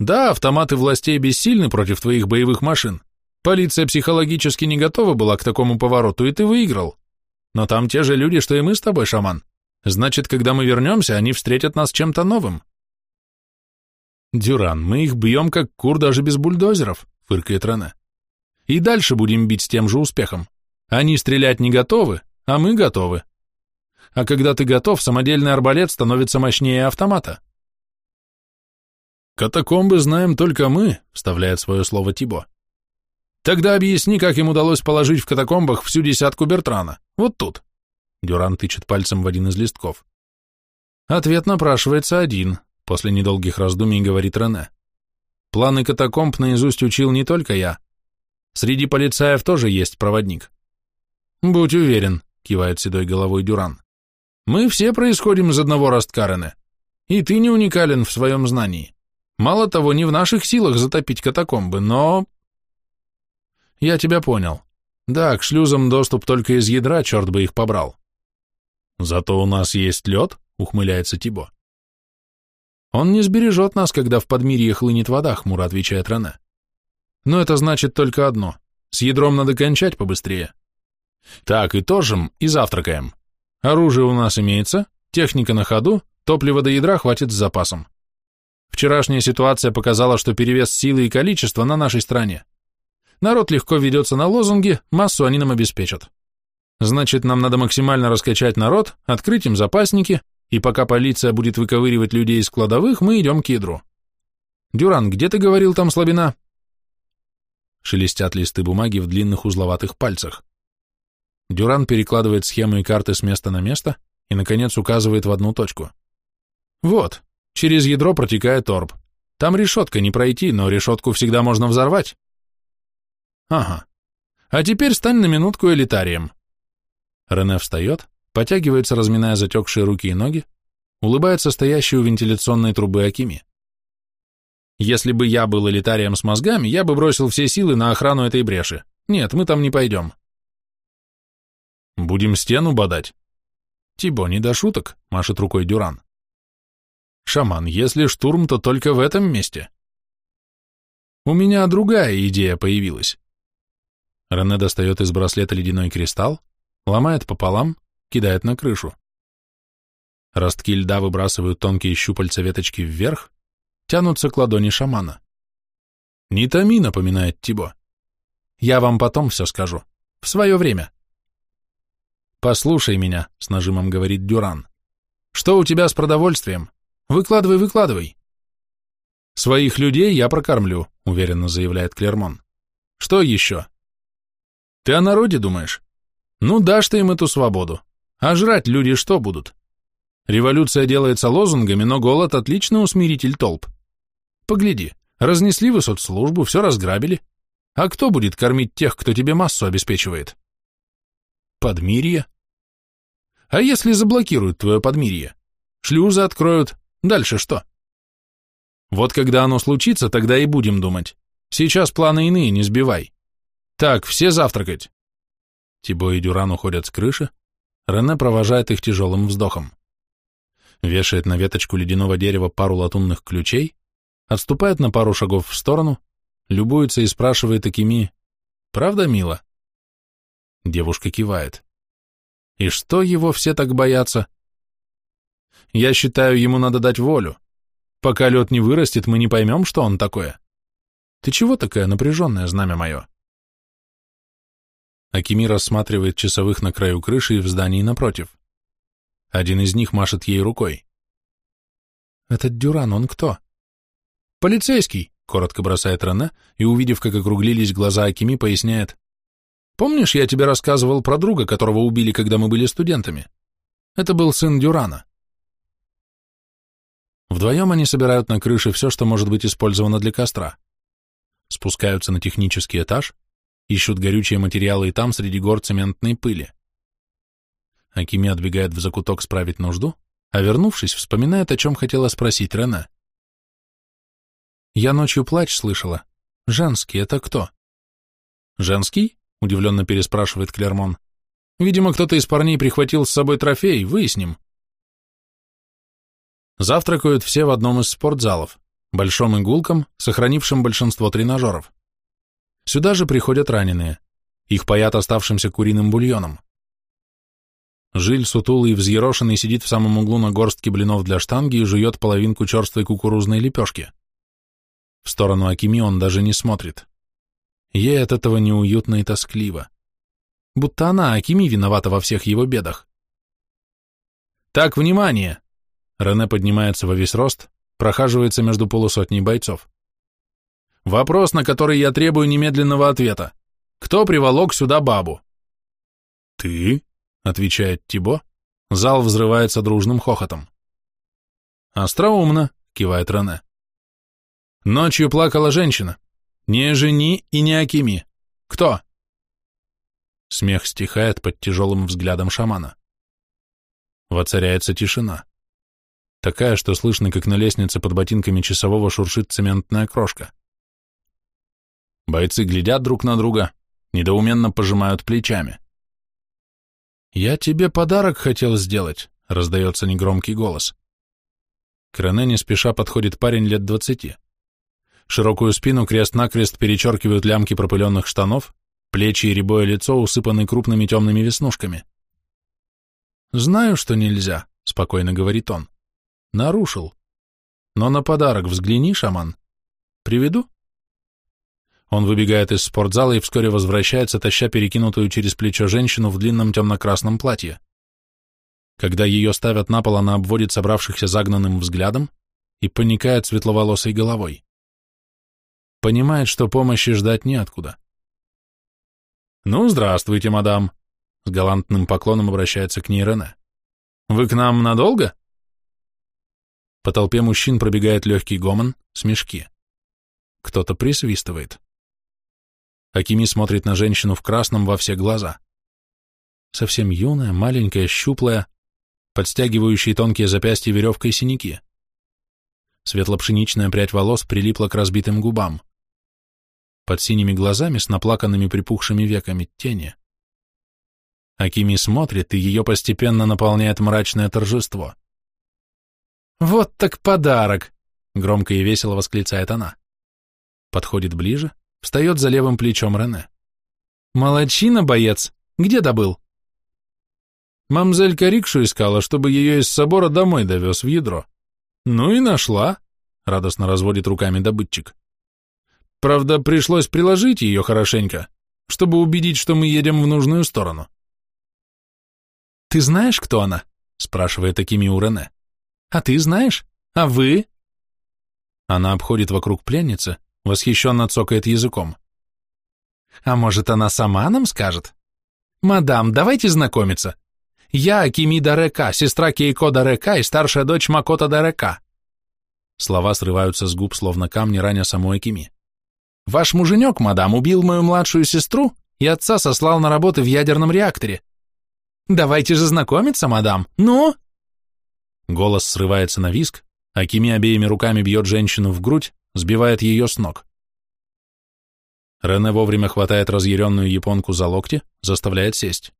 «Да, автоматы властей бессильны против твоих боевых машин. Полиция психологически не готова была к такому повороту, и ты выиграл. Но там те же люди, что и мы с тобой, шаман. Значит, когда мы вернемся, они встретят нас чем-то новым». «Дюран, мы их бьем, как кур, даже без бульдозеров», — фыркает Рене. И дальше будем бить с тем же успехом. Они стрелять не готовы, а мы готовы. А когда ты готов, самодельный арбалет становится мощнее автомата. «Катакомбы знаем только мы», — вставляет свое слово Тибо. «Тогда объясни, как им удалось положить в катакомбах всю десятку Бертрана. Вот тут». Дюран тычет пальцем в один из листков. Ответ напрашивается один, после недолгих раздумий говорит Рене. Планы катакомб наизусть учил не только я, Среди полицаев тоже есть проводник. Будь уверен, кивает седой головой Дюран. Мы все происходим из одного Расткарене. И ты не уникален в своем знании. Мало того, не в наших силах затопить катакомбы, но... Я тебя понял. Да, к шлюзам доступ только из ядра, черт бы их побрал. Зато у нас есть лед, ухмыляется Тибо. Он не сбережет нас, когда в подмирье хлынет вода, хмуро отвечает Рене. Но это значит только одно. С ядром надо кончать побыстрее. Так, и тожим, и завтракаем. Оружие у нас имеется, техника на ходу, топлива до ядра хватит с запасом. Вчерашняя ситуация показала, что перевес силы и количества на нашей стороне. Народ легко ведется на лозунги, массу они нам обеспечат. Значит, нам надо максимально раскачать народ, открыть им запасники, и пока полиция будет выковыривать людей из кладовых, мы идем к ядру. Дюран, где ты говорил там слабина? Шелестят листы бумаги в длинных узловатых пальцах. Дюран перекладывает схемы и карты с места на место и, наконец, указывает в одну точку. Вот, через ядро протекает орб. Там решетка не пройти, но решетку всегда можно взорвать. Ага. А теперь стань на минутку элитарием. Рене встает, потягивается, разминая затекшие руки и ноги, улыбается стоящей у вентиляционной трубы Акими. Если бы я был элитарием с мозгами, я бы бросил все силы на охрану этой бреши. Нет, мы там не пойдем. Будем стену бодать. Тибо, не до шуток, машет рукой Дюран. Шаман, если штурм, то только в этом месте. У меня другая идея появилась. Рене достает из браслета ледяной кристалл, ломает пополам, кидает на крышу. Ростки льда выбрасывают тонкие щупальца веточки вверх, тянутся к ладони шамана. «Не томи», — напоминает Тибо. «Я вам потом все скажу. В свое время». «Послушай меня», — с нажимом говорит Дюран. «Что у тебя с продовольствием? Выкладывай, выкладывай». «Своих людей я прокормлю», — уверенно заявляет Клермон. «Что еще?» «Ты о народе думаешь? Ну, дашь ты им эту свободу. А жрать люди что будут? Революция делается лозунгами, но голод – отличный усмиритель толп. Погляди, разнесли вы соцслужбу, все разграбили. А кто будет кормить тех, кто тебе массу обеспечивает? Подмирье. А если заблокируют твое подмирье? Шлюзы откроют. Дальше что? Вот когда оно случится, тогда и будем думать. Сейчас планы иные, не сбивай. Так, все завтракать. Тибо и Дюран уходят с крыши. Рене провожает их тяжелым вздохом. Вешает на веточку ледяного дерева пару латунных ключей, отступает на пару шагов в сторону, любуется и спрашивает Акими, «Правда, мило?» Девушка кивает. «И что его все так боятся?» «Я считаю, ему надо дать волю. Пока лед не вырастет, мы не поймем, что он такое. Ты чего такая напряженная, знамя мое?» Акими рассматривает часовых на краю крыши и в здании напротив. Один из них машет ей рукой. «Этот Дюран, он кто?» «Полицейский», — коротко бросает Рене, и, увидев, как округлились глаза Акими, поясняет. «Помнишь, я тебе рассказывал про друга, которого убили, когда мы были студентами? Это был сын Дюрана». Вдвоем они собирают на крыше все, что может быть использовано для костра. Спускаются на технический этаж, ищут горючие материалы и там, среди гор цементной пыли. Акими отбегает в закуток справить нужду, а вернувшись, вспоминает, о чем хотела спросить Рене. «Я ночью плач слышала. Женский — это кто?» «Женский?» — удивленно переспрашивает Клермон. «Видимо, кто-то из парней прихватил с собой трофей, выясним». Завтракают все в одном из спортзалов, большом игулком, сохранившим большинство тренажеров. Сюда же приходят раненые. Их паят оставшимся куриным бульоном. Жиль, сутулый и взъерошенный, сидит в самом углу на горстке блинов для штанги и жует половинку черствой кукурузной лепешки. В сторону Акими он даже не смотрит. Ей от этого неуютно и тоскливо. Будто она, Акими, виновата во всех его бедах. «Так, внимание!» Рене поднимается во весь рост, прохаживается между полусотней бойцов. «Вопрос, на который я требую немедленного ответа. Кто приволок сюда бабу?» «Ты?» отвечает Тибо, зал взрывается дружным хохотом. «Остроумно», — кивает Рене. «Ночью плакала женщина. Не жени и не Акими. Кто?» Смех стихает под тяжелым взглядом шамана. Воцаряется тишина. Такая, что слышно, как на лестнице под ботинками часового шуршит цементная крошка. Бойцы глядят друг на друга, недоуменно пожимают плечами. «Я тебе подарок хотел сделать», — раздается негромкий голос. К Рене не спеша подходит парень лет двадцати. Широкую спину крест-накрест перечеркивают лямки пропыленных штанов, плечи и рябое лицо усыпаны крупными темными веснушками. «Знаю, что нельзя», — спокойно говорит он. «Нарушил. Но на подарок взгляни, шаман. Приведу?» Он выбегает из спортзала и вскоре возвращается, таща перекинутую через плечо женщину в длинном темно-красном платье. Когда ее ставят на пол, она обводит собравшихся загнанным взглядом и поникает светловолосой головой. Понимает, что помощи ждать неоткуда. «Ну, здравствуйте, мадам», — с галантным поклоном обращается к ней Рене. «Вы к нам надолго?» По толпе мужчин пробегает легкий гомон, смешки. Кто-то присвистывает. Акими смотрит на женщину в красном во все глаза. совсем юная, маленькая, щуплая, подстягивающие тонкие запястья веревкой синяки. Светло-пшеничная прядь волос прилипла к разбитым губам. Под синими глазами с наплаканными припухшими веками тени. Акими смотрит, и ее постепенно наполняет мрачное торжество. «Вот так подарок!» — громко и весело восклицает она. Подходит ближе, встает за левым плечом Рене. «Молодчина, боец! Где добыл?» Мамзелька рикшу искала, чтобы ее из собора домой довез в ядро. Ну и нашла, — радостно разводит руками добытчик. Правда, пришлось приложить ее хорошенько, чтобы убедить, что мы едем в нужную сторону. «Ты знаешь, кто она?» — спрашивает такими у Рене. «А ты знаешь? А вы?» Она обходит вокруг пленницы, восхищенно цокает языком. «А может, она сама нам скажет? Мадам, давайте знакомиться. Я Акими Дарека, сестра Кейко Дарека и старшая дочь Макота Дарека». Слова срываются с губ, словно камни, раня самой Акими. «Ваш муженек, мадам, убил мою младшую сестру и отца сослал на работы в ядерном реакторе. Давайте же знакомиться, мадам, ну?» Голос срывается на виск, Акими обеими руками бьет женщину в грудь, сбивает ее с ног. Рене вовремя хватает разъяренную японку за локти, заставляет сесть.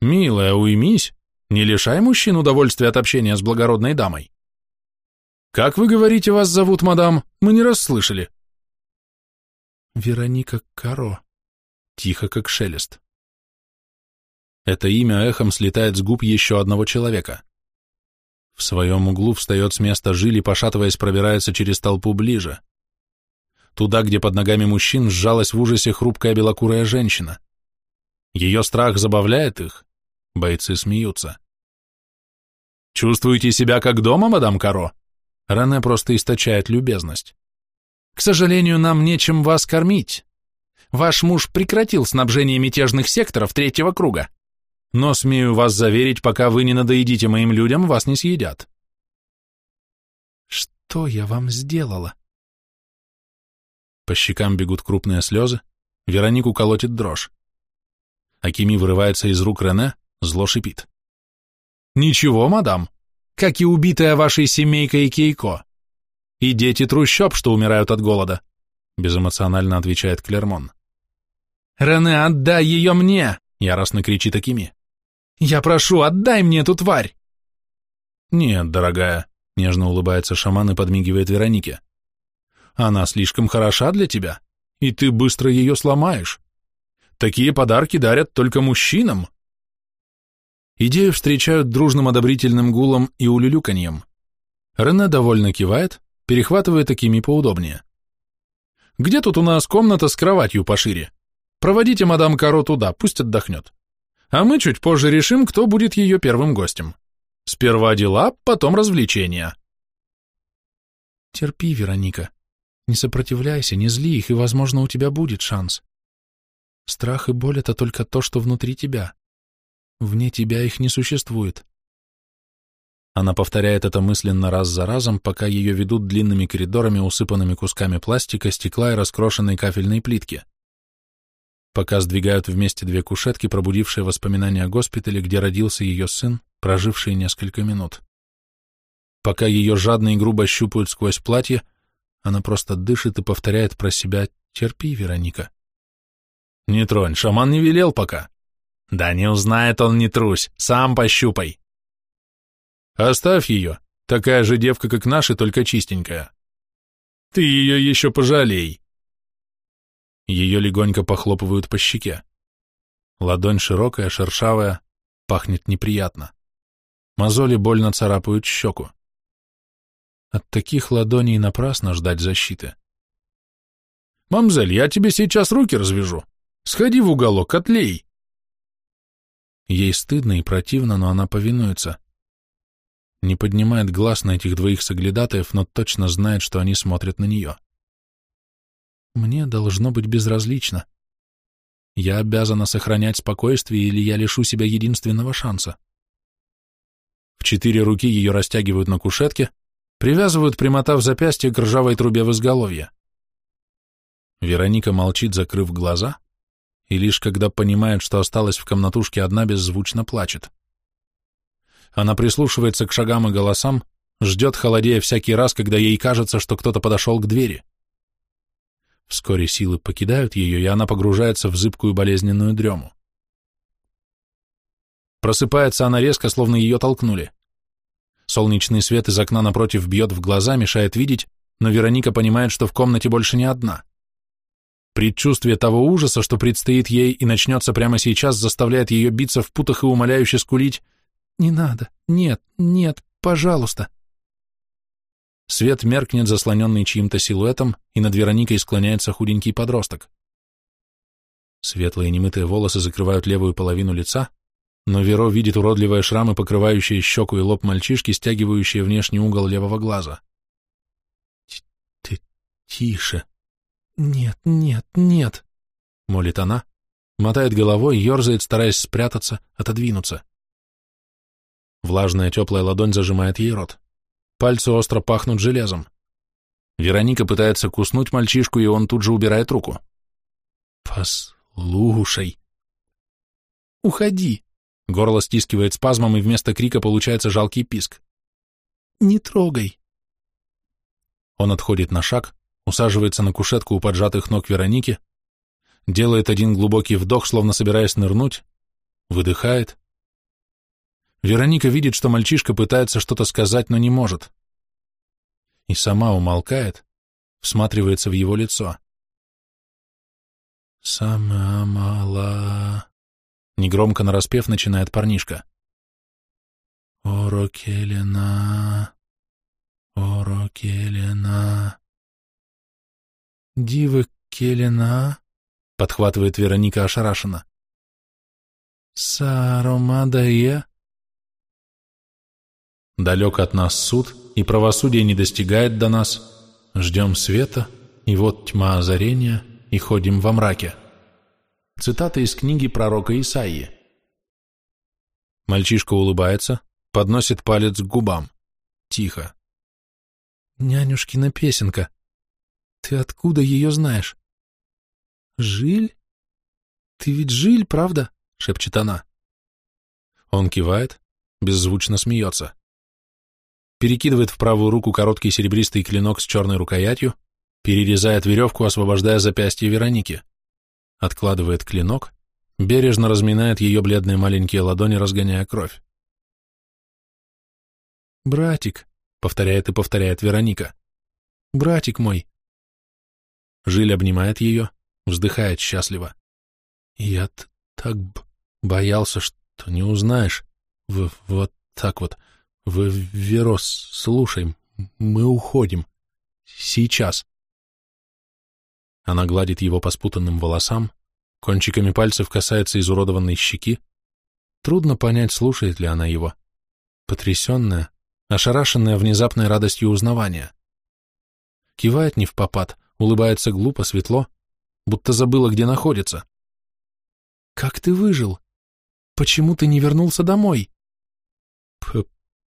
«Милая, уймись, не лишай мужчин удовольствия от общения с благородной дамой». «Как вы говорите, вас зовут, мадам? Мы не расслышали». «Вероника Каро», тихо, как шелест. Это имя эхом слетает с губ еще одного человека. В своем углу встает с места жили, пошатываясь, пробирается через толпу ближе. Туда, где под ногами мужчин сжалась в ужасе хрупкая белокурая женщина. Ее страх забавляет их. Бойцы смеются. «Чувствуете себя как дома, мадам Каро?» Рене просто источает любезность. «К сожалению, нам нечем вас кормить. Ваш муж прекратил снабжение мятежных секторов третьего круга. Но, смею вас заверить, пока вы не надоедите моим людям, вас не съедят». «Что я вам сделала?» По щекам бегут крупные слезы, Веронику колотит дрожь. Акими вырывается из рук Рене, зло шипит. «Ничего, мадам, как и убитая вашей семейкой Кейко. И дети трущоб, что умирают от голода», безэмоционально отвечает Клермон. «Рене, отдай ее мне!» — яростно кричит Акими. «Я прошу, отдай мне эту тварь!» «Нет, дорогая», — нежно улыбается шаман и подмигивает Веронике. Она слишком хороша для тебя, и ты быстро ее сломаешь. Такие подарки дарят только мужчинам. Идею встречают дружным одобрительным гулом и улюлюканьем. Рене довольно кивает, перехватывая такими поудобнее. «Где тут у нас комната с кроватью пошире? Проводите мадам Каро туда, пусть отдохнет. А мы чуть позже решим, кто будет ее первым гостем. Сперва дела, потом развлечения». «Терпи, Вероника», не сопротивляйся, не зли их, и, возможно, у тебя будет шанс. Страх и боль — это только то, что внутри тебя. Вне тебя их не существует. Она повторяет это мысленно раз за разом, пока ее ведут длинными коридорами, усыпанными кусками пластика, стекла и раскрошенной кафельной плитки. Пока сдвигают вместе две кушетки, пробудившие воспоминания о госпитале, где родился ее сын, проживший несколько минут. Пока ее жадно и грубо щупают сквозь платье, она просто дышит и повторяет про себя «Терпи, Вероника». «Не тронь, шаман не велел пока». «Да не узнает он, не трусь, сам пощупай». «Оставь ее, такая же девка, как наша, только чистенькая». «Ты ее еще пожалей». Ее легонько похлопывают по щеке. Ладонь широкая, шершавая, пахнет неприятно. Мозоли больно царапают щеку. От таких ладоней напрасно ждать защиты. «Мамзель, я тебе сейчас руки развяжу. Сходи в уголок, отлей!» Ей стыдно и противно, но она повинуется. Не поднимает глаз на этих двоих соглядатаев, но точно знает, что они смотрят на нее. Мне должно быть безразлично. Я обязана сохранять спокойствие, или я лишу себя единственного шанса. В четыре руки ее растягивают на кушетке, Привязывают, примотав запястье к ржавой трубе в изголовье. Вероника молчит, закрыв глаза, и лишь когда понимает, что осталась в комнатушке одна, беззвучно плачет. Она прислушивается к шагам и голосам, ждет, холодея всякий раз, когда ей кажется, что кто-то подошел к двери. Вскоре силы покидают ее, и она погружается в зыбкую болезненную дрему. Просыпается она резко, словно ее толкнули. Солнечный свет из окна напротив бьет в глаза, мешает видеть, но Вероника понимает, что в комнате больше не одна. Предчувствие того ужаса, что предстоит ей и начнется прямо сейчас, заставляет ее биться в путах и умоляюще скулить «Не надо! Нет! Нет! Пожалуйста!» Свет меркнет, заслоненный чьим-то силуэтом, и над Вероникой склоняется худенький подросток. Светлые немытые волосы закрывают левую половину лица, но Веро видит уродливые шрамы, покрывающие щеку и лоб мальчишки, стягивающие внешний угол левого глаза. «Ты тише!» «Нет, нет, нет!» — молит она, мотает головой, ерзает, стараясь спрятаться, отодвинуться. Влажная теплая ладонь зажимает ей рот. Пальцы остро пахнут железом. Вероника пытается куснуть мальчишку, и он тут же убирает руку. «Послушай!» «Уходи!» Горло стискивает спазмом, и вместо крика получается жалкий писк. «Не трогай!» Он отходит на шаг, усаживается на кушетку у поджатых ног Вероники, делает один глубокий вдох, словно собираясь нырнуть, выдыхает. Вероника видит, что мальчишка пытается что-то сказать, но не может. И сама умолкает, всматривается в его лицо. «Сама мала...» Негромко нараспев начинает парнишка. Орокелена, Орокелена. Дивы Келена, подхватывает Вероника ошарашенно. Саромадая. Далек от нас суд, и правосудие не достигает до нас. Ждем света, и вот тьма озарения, и ходим во мраке. Цитата из книги пророка Исаии. Мальчишка улыбается, подносит палец к губам. Тихо. «Нянюшкина песенка. Ты откуда ее знаешь?» «Жиль? Ты ведь Жиль, правда?» — шепчет она. Он кивает, беззвучно смеется. Перекидывает в правую руку короткий серебристый клинок с черной рукоятью, перерезает веревку, освобождая запястье Вероники откладывает клинок, бережно разминает ее бледные маленькие ладони, разгоняя кровь. «Братик», — повторяет и повторяет Вероника, — «братик мой». Жиль обнимает ее, вздыхает счастливо. «Я так боялся, что не узнаешь. В вот так вот. Верос, слушай, мы уходим. Сейчас». Она гладит его по спутанным волосам, кончиками пальцев касается изуродованной щеки. Трудно понять, слушает ли она его. Потрясенная, ошарашенная внезапной радостью узнавания. Кивает не в попад, улыбается глупо, светло, будто забыла, где находится. «Как ты выжил? Почему ты не вернулся домой?»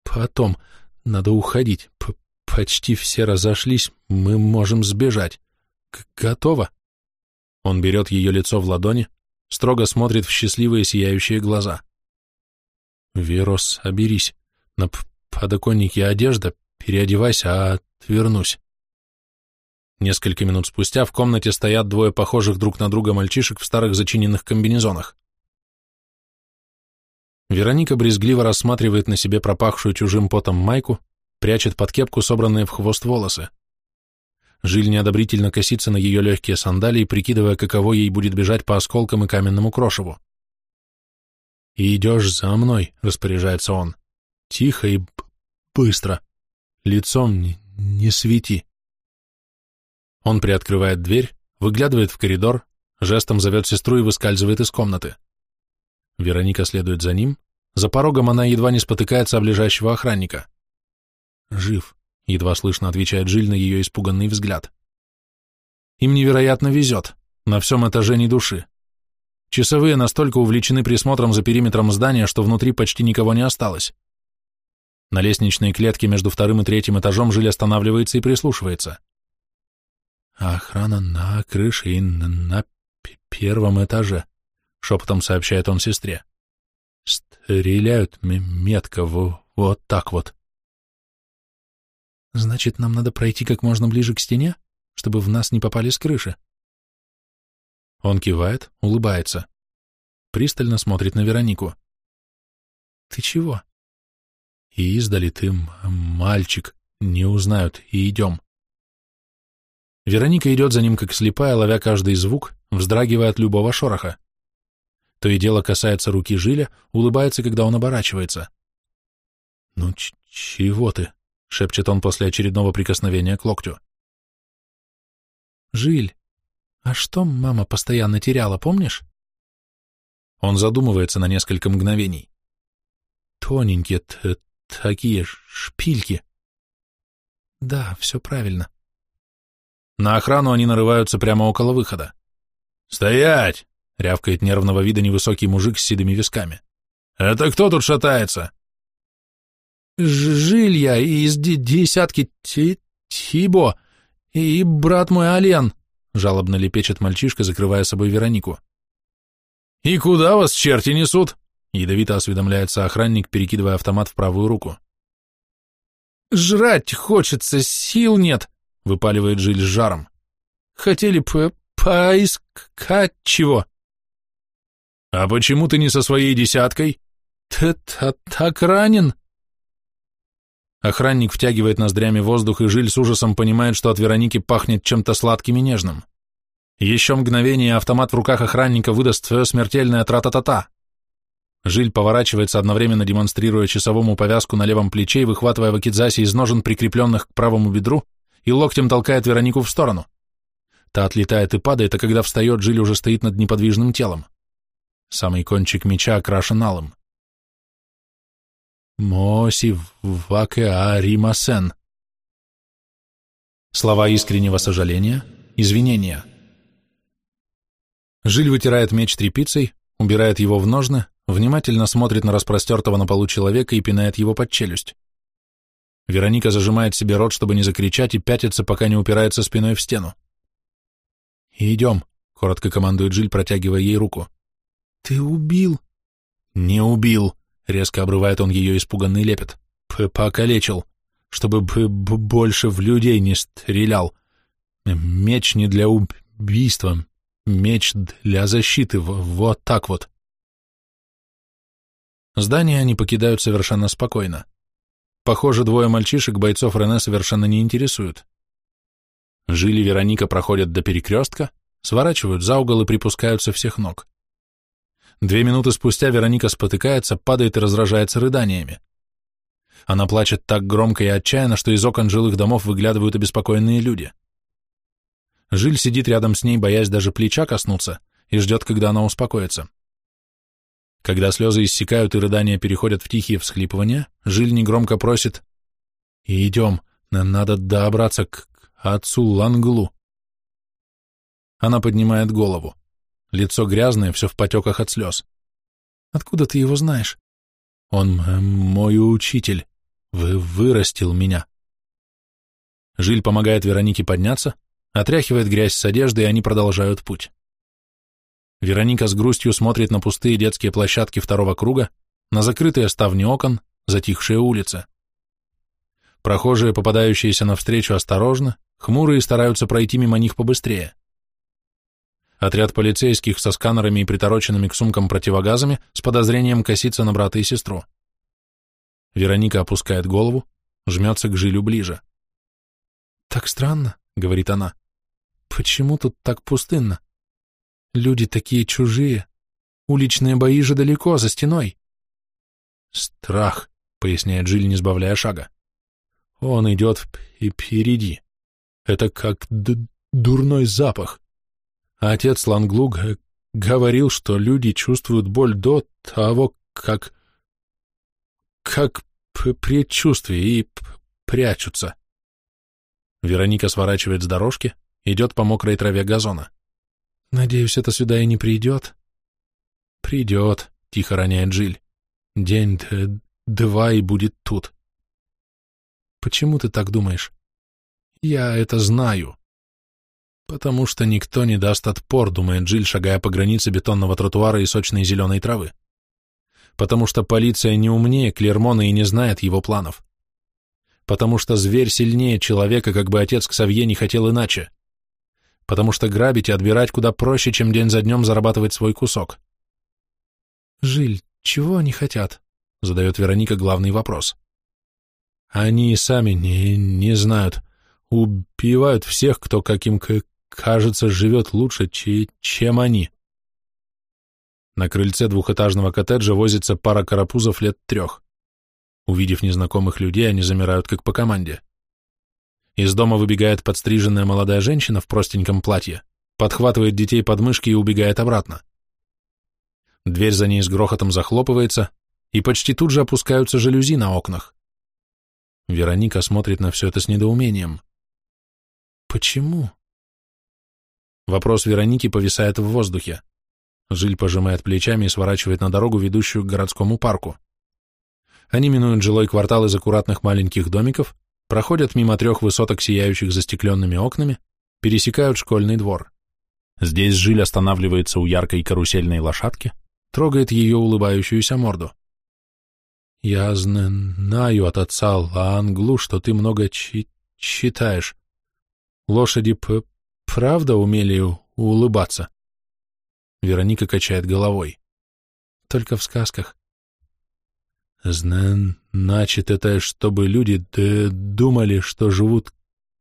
«Потом. Надо уходить. П Почти все разошлись, мы можем сбежать. «Готово». Он берет ее лицо в ладони, строго смотрит в счастливые сияющие глаза. «Верос, оберись. На подоконнике одежда, переодевайся, а отвернусь». Несколько минут спустя в комнате стоят двое похожих друг на друга мальчишек в старых зачиненных комбинезонах. Вероника брезгливо рассматривает на себе пропахшую чужим потом майку, прячет под кепку собранные в хвост волосы. Жиль неодобрительно косится на ее легкие сандалии, прикидывая, каково ей будет бежать по осколкам и каменному крошеву. «И идешь за мной», — распоряжается он. «Тихо и быстро. Лицом не, не свети». Он приоткрывает дверь, выглядывает в коридор, жестом зовет сестру и выскальзывает из комнаты. Вероника следует за ним. За порогом она едва не спотыкается о ближайшего охранника. Жив едва слышно отвечает Жиль на ее испуганный взгляд. Им невероятно везет, на всем этаже ни души. Часовые настолько увлечены присмотром за периметром здания, что внутри почти никого не осталось. На лестничной клетке между вторым и третьим этажом Жиль останавливается и прислушивается. Охрана на крыше и на первом этаже, — шепотом сообщает он сестре. «Стреляют метко, вот так вот». «Значит, нам надо пройти как можно ближе к стене, чтобы в нас не попали с крыши?» Он кивает, улыбается. Пристально смотрит на Веронику. «Ты чего?» «И издали ты, мальчик, не узнают, и идем». Вероника идет за ним, как слепая, ловя каждый звук, вздрагивая от любого шороха. То и дело касается руки Жиля, улыбается, когда он оборачивается. «Ну, чего ты?» — шепчет он после очередного прикосновения к локтю. «Жиль, а что мама постоянно теряла, помнишь?» Он задумывается на несколько мгновений. «Тоненькие такие шпильки». «Да, все правильно». На охрану они нарываются прямо около выхода. «Стоять!» — рявкает нервного вида невысокий мужик с седыми висками. «Это кто тут шатается?» «Жилья из десятки Тибо и брат мой Ален», — жалобно лепечет мальчишка, закрывая собой Веронику. «И куда вас черти несут?» — ядовито осведомляется охранник, перекидывая автомат в правую руку. «Жрать хочется, сил нет», выпаливает Жиль с жаром. Хотели по поискать чего? А почему ты не со своей десяткой? Ты так ранен? Охранник втягивает ноздрями воздух, и Жиль с ужасом понимает, что от Вероники пахнет чем-то сладким и нежным. Еще мгновение автомат в руках охранника выдаст свое смертельное тра-та-та-та. Жиль поворачивается, одновременно демонстрируя часовому повязку на левом плече и выхватывая вакидзаси из ножен, прикрепленных к правому бедру, и локтем толкает Веронику в сторону. Та отлетает и падает, а когда встает, Жиль уже стоит над неподвижным телом. Самый кончик меча окрашен алым. Моси вакеаримасен. Слова искреннего сожаления, извинения. Жиль вытирает меч тряпицей, убирает его в ножны, внимательно смотрит на распростертого на полу человека и пинает его под челюсть. Вероника зажимает себе рот, чтобы не закричать, и пятится, пока не упирается спиной в стену. «Идем», — коротко командует Жиль, протягивая ей руку. «Ты убил?» «Не убил», — резко обрывает он ее испуганный лепет. П «Покалечил, чтобы б больше в людей не стрелял. Меч не для убийства, меч для защиты, вот так вот». Здание они покидают совершенно спокойно. Похоже, двое мальчишек бойцов Рене совершенно не интересуют. Жили Вероника проходят до перекрестка, сворачивают за угол и припускают со всех ног. Две минуты спустя Вероника спотыкается, падает и разражается рыданиями. Она плачет так громко и отчаянно, что из окон жилых домов выглядывают обеспокоенные люди. Жиль сидит рядом с ней, боясь даже плеча коснуться, и ждет, когда она успокоится. Когда слезы иссякают и рыдания переходят в тихие всхлипывания, Жиль негромко просит «Идем, надо добраться к отцу Ланглу». Она поднимает голову. Лицо грязное, все в потеках от слез. «Откуда ты его знаешь?» «Он э, мой учитель. Вы вырастил меня». Жиль помогает Веронике подняться, отряхивает грязь с одежды, и они продолжают путь. Вероника с грустью смотрит на пустые детские площадки второго круга, на закрытые ставни окон, затихшие улицы. Прохожие, попадающиеся навстречу осторожно, хмурые стараются пройти мимо них побыстрее. Отряд полицейских со сканерами и притороченными к сумкам противогазами с подозрением косится на брата и сестру. Вероника опускает голову, жмется к жилю ближе. «Так странно», — говорит она. «Почему тут так пустынно?» Люди такие чужие. Уличные бои же далеко, за стеной. Страх, поясняет Джиль, не сбавляя шага. Он идет впереди. Это как дурной запах. Отец Ланглуг говорил, что люди чувствуют боль до того, как... как предчувствие и прячутся. Вероника сворачивает с дорожки, идет по мокрой траве газона. Надеюсь, это сюда и не придет. Придет, тихо роняет Джиль. День-два и будет тут. Почему ты так думаешь? Я это знаю. Потому что никто не даст отпор, думает Джиль, шагая по границе бетонного тротуара и сочной зеленой травы. Потому что полиция не умнее Клермона и не знает его планов. Потому что зверь сильнее человека, как бы отец Ксавье не хотел иначе. Потому что грабить и отбирать куда проще, чем день за днем зарабатывать свой кусок. «Жиль, чего они хотят?» — задает Вероника главный вопрос. «Они и сами не, не знают. Убивают всех, кто, каким кажется, живет лучше, чем они». На крыльце двухэтажного коттеджа возится пара карапузов лет трех. Увидев незнакомых людей, они замирают как по команде. Из дома выбегает подстриженная молодая женщина в простеньком платье, подхватывает детей под мышки и убегает обратно. Дверь за ней с грохотом захлопывается, и почти тут же опускаются жалюзи на окнах. Вероника смотрит на все это с недоумением. «Почему?» Вопрос Вероники повисает в воздухе. Жиль пожимает плечами и сворачивает на дорогу, ведущую к городскому парку. Они минуют жилой квартал из аккуратных маленьких домиков, проходят мимо трех высоток, сияющих застекленными окнами, пересекают школьный двор. Здесь Жиль останавливается у яркой карусельной лошадки, трогает ее улыбающуюся морду. «Я знаю от отца Ланглу, что ты много чи читаешь. Лошади п правда умели улыбаться?» Вероника качает головой. «Только в сказках». «Значит, это чтобы люди думали, что живут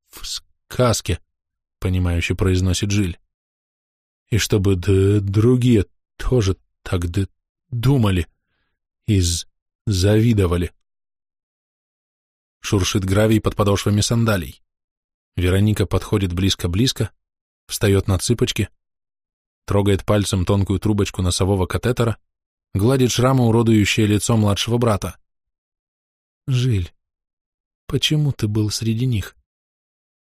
в сказке», — понимающе произносит Жиль. «И чтобы другие тоже так думали и завидовали. Шуршит гравий под подошвами сандалий. Вероника подходит близко-близко, встает на цыпочки, трогает пальцем тонкую трубочку носового катетера, гладит шрамы, уродующее лицо младшего брата. «Жиль, почему ты был среди них?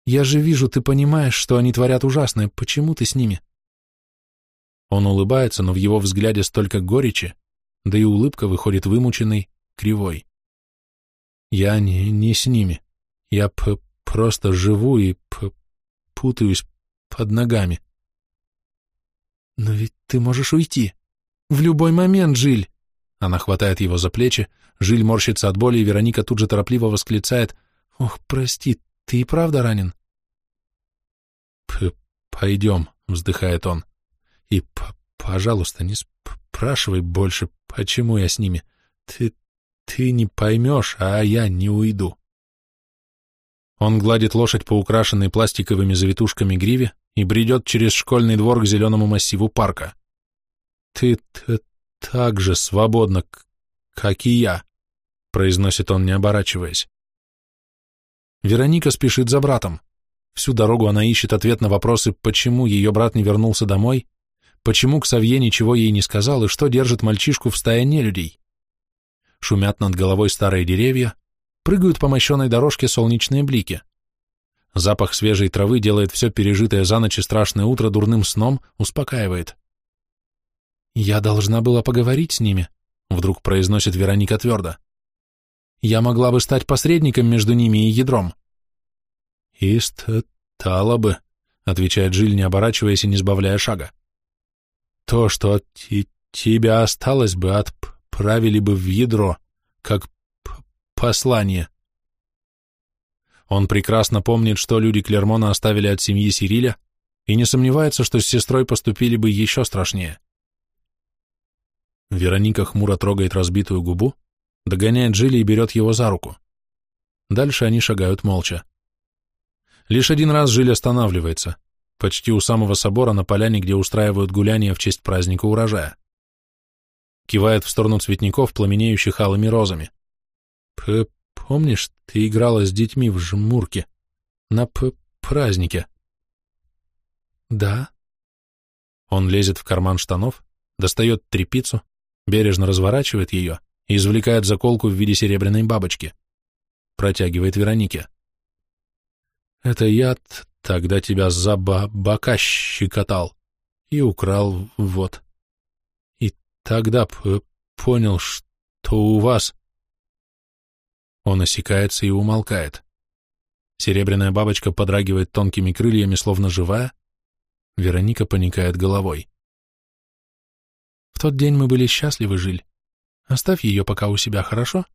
Я же вижу, ты понимаешь, что они творят ужасное. Почему ты с ними?» Он улыбается, но в его взгляде столько горечи, да и улыбка выходит вымученной, кривой. Я не, не с ними. Я п просто живу и п путаюсь под ногами. Но ведь ты можешь уйти. В любой момент, Жиль. Она хватает его за плечи, Жиль морщится от боли, и Вероника тут же торопливо восклицает. «Ох, прости, ты и правда ранен?» П «Пойдем», — вздыхает он. И, пожалуйста, не спрашивай больше, почему я с ними. Ты, ты не поймешь, а я не уйду. Он гладит лошадь по украшенной пластиковыми завитушками гриве и бредет через школьный двор к зеленому массиву парка. Ты, так же свободна, как и я, произносит он, не оборачиваясь. Вероника спешит за братом. Всю дорогу она ищет ответ на вопросы, почему ее брат не вернулся домой, Почему Ксавье ничего ей не сказал и что держит мальчишку в стае нелюдей? Шумят над головой старые деревья, прыгают по мощенной дорожке солнечные блики. Запах свежей травы делает все пережитое за ночь и страшное утро дурным сном, успокаивает. «Я должна была поговорить с ними», — вдруг произносит Вероника твердо. «Я могла бы стать посредником между ними и ядром». «И стала бы», — отвечает Жиль, не оборачиваясь и не сбавляя шага. То, что от тебя осталось бы, отправили бы в ядро, как послание. Он прекрасно помнит, что люди Клермона оставили от семьи Сириля, и не сомневается, что с сестрой поступили бы еще страшнее. Вероника хмуро трогает разбитую губу, догоняет Джилли и берет его за руку. Дальше они шагают молча. Лишь один раз Джилли останавливается почти у самого собора на поляне, где устраивают гуляния в честь праздника урожая. Кивает в сторону цветников, пламенеющих алыми розами. «Помнишь, ты играла с детьми в жмурке? На п празднике?» «Да». Он лезет в карман штанов, достает трепицу, бережно разворачивает ее и извлекает заколку в виде серебряной бабочки. Протягивает Веронике. «Это яд Тогда тебя за бока щекотал и украл, вот. И тогда понял, что у вас... Он осекается и умолкает. Серебряная бабочка подрагивает тонкими крыльями, словно живая, Вероника поникает головой. В тот день мы были счастливы, Жиль. Оставь ее пока у себя, хорошо?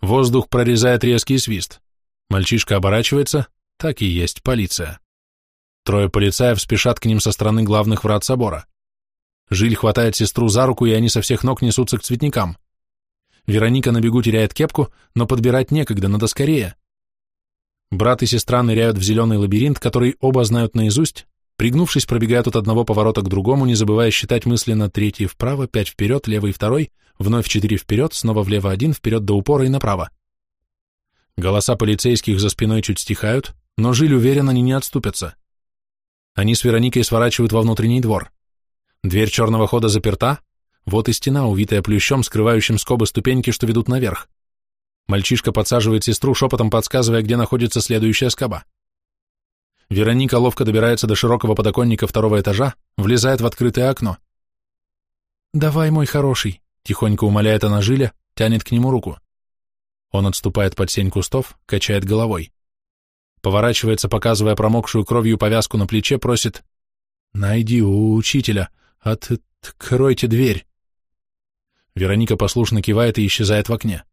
Воздух прорезает резкий свист. Мальчишка оборачивается, так и есть, полиция. Трое полицаев спешат к ним со стороны главных врат собора. Жиль хватает сестру за руку, и они со всех ног несутся к цветникам. Вероника на бегу теряет кепку, но подбирать некогда, надо скорее. Брат и сестра ныряют в зеленый лабиринт, который оба знают наизусть, пригнувшись, пробегают от одного поворота к другому, не забывая считать мысленно третий вправо, пять вперед, левый второй, вновь четыре вперед, снова влево один, вперед до упора и направо. Голоса полицейских за спиной чуть стихают, но Жиль уверен, они не отступятся. Они с Вероникой сворачивают во внутренний двор. Дверь черного хода заперта, вот и стена, увитая плющом, скрывающим скобы ступеньки, что ведут наверх. Мальчишка подсаживает сестру, шепотом подсказывая, где находится следующая скоба. Вероника ловко добирается до широкого подоконника второго этажа, влезает в открытое окно. «Давай, мой хороший», — тихонько умоляет она Жиля, тянет к нему руку. Он отступает под сень кустов, качает головой. Поворачивается, показывая промокшую кровью повязку на плече, просит «Найди у учителя, откройте дверь». Вероника послушно кивает и исчезает в окне.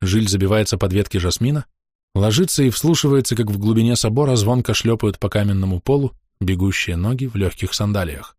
Жиль забивается под ветки жасмина, ложится и вслушивается, как в глубине собора звонко шлепают по каменному полу бегущие ноги в легких сандалиях.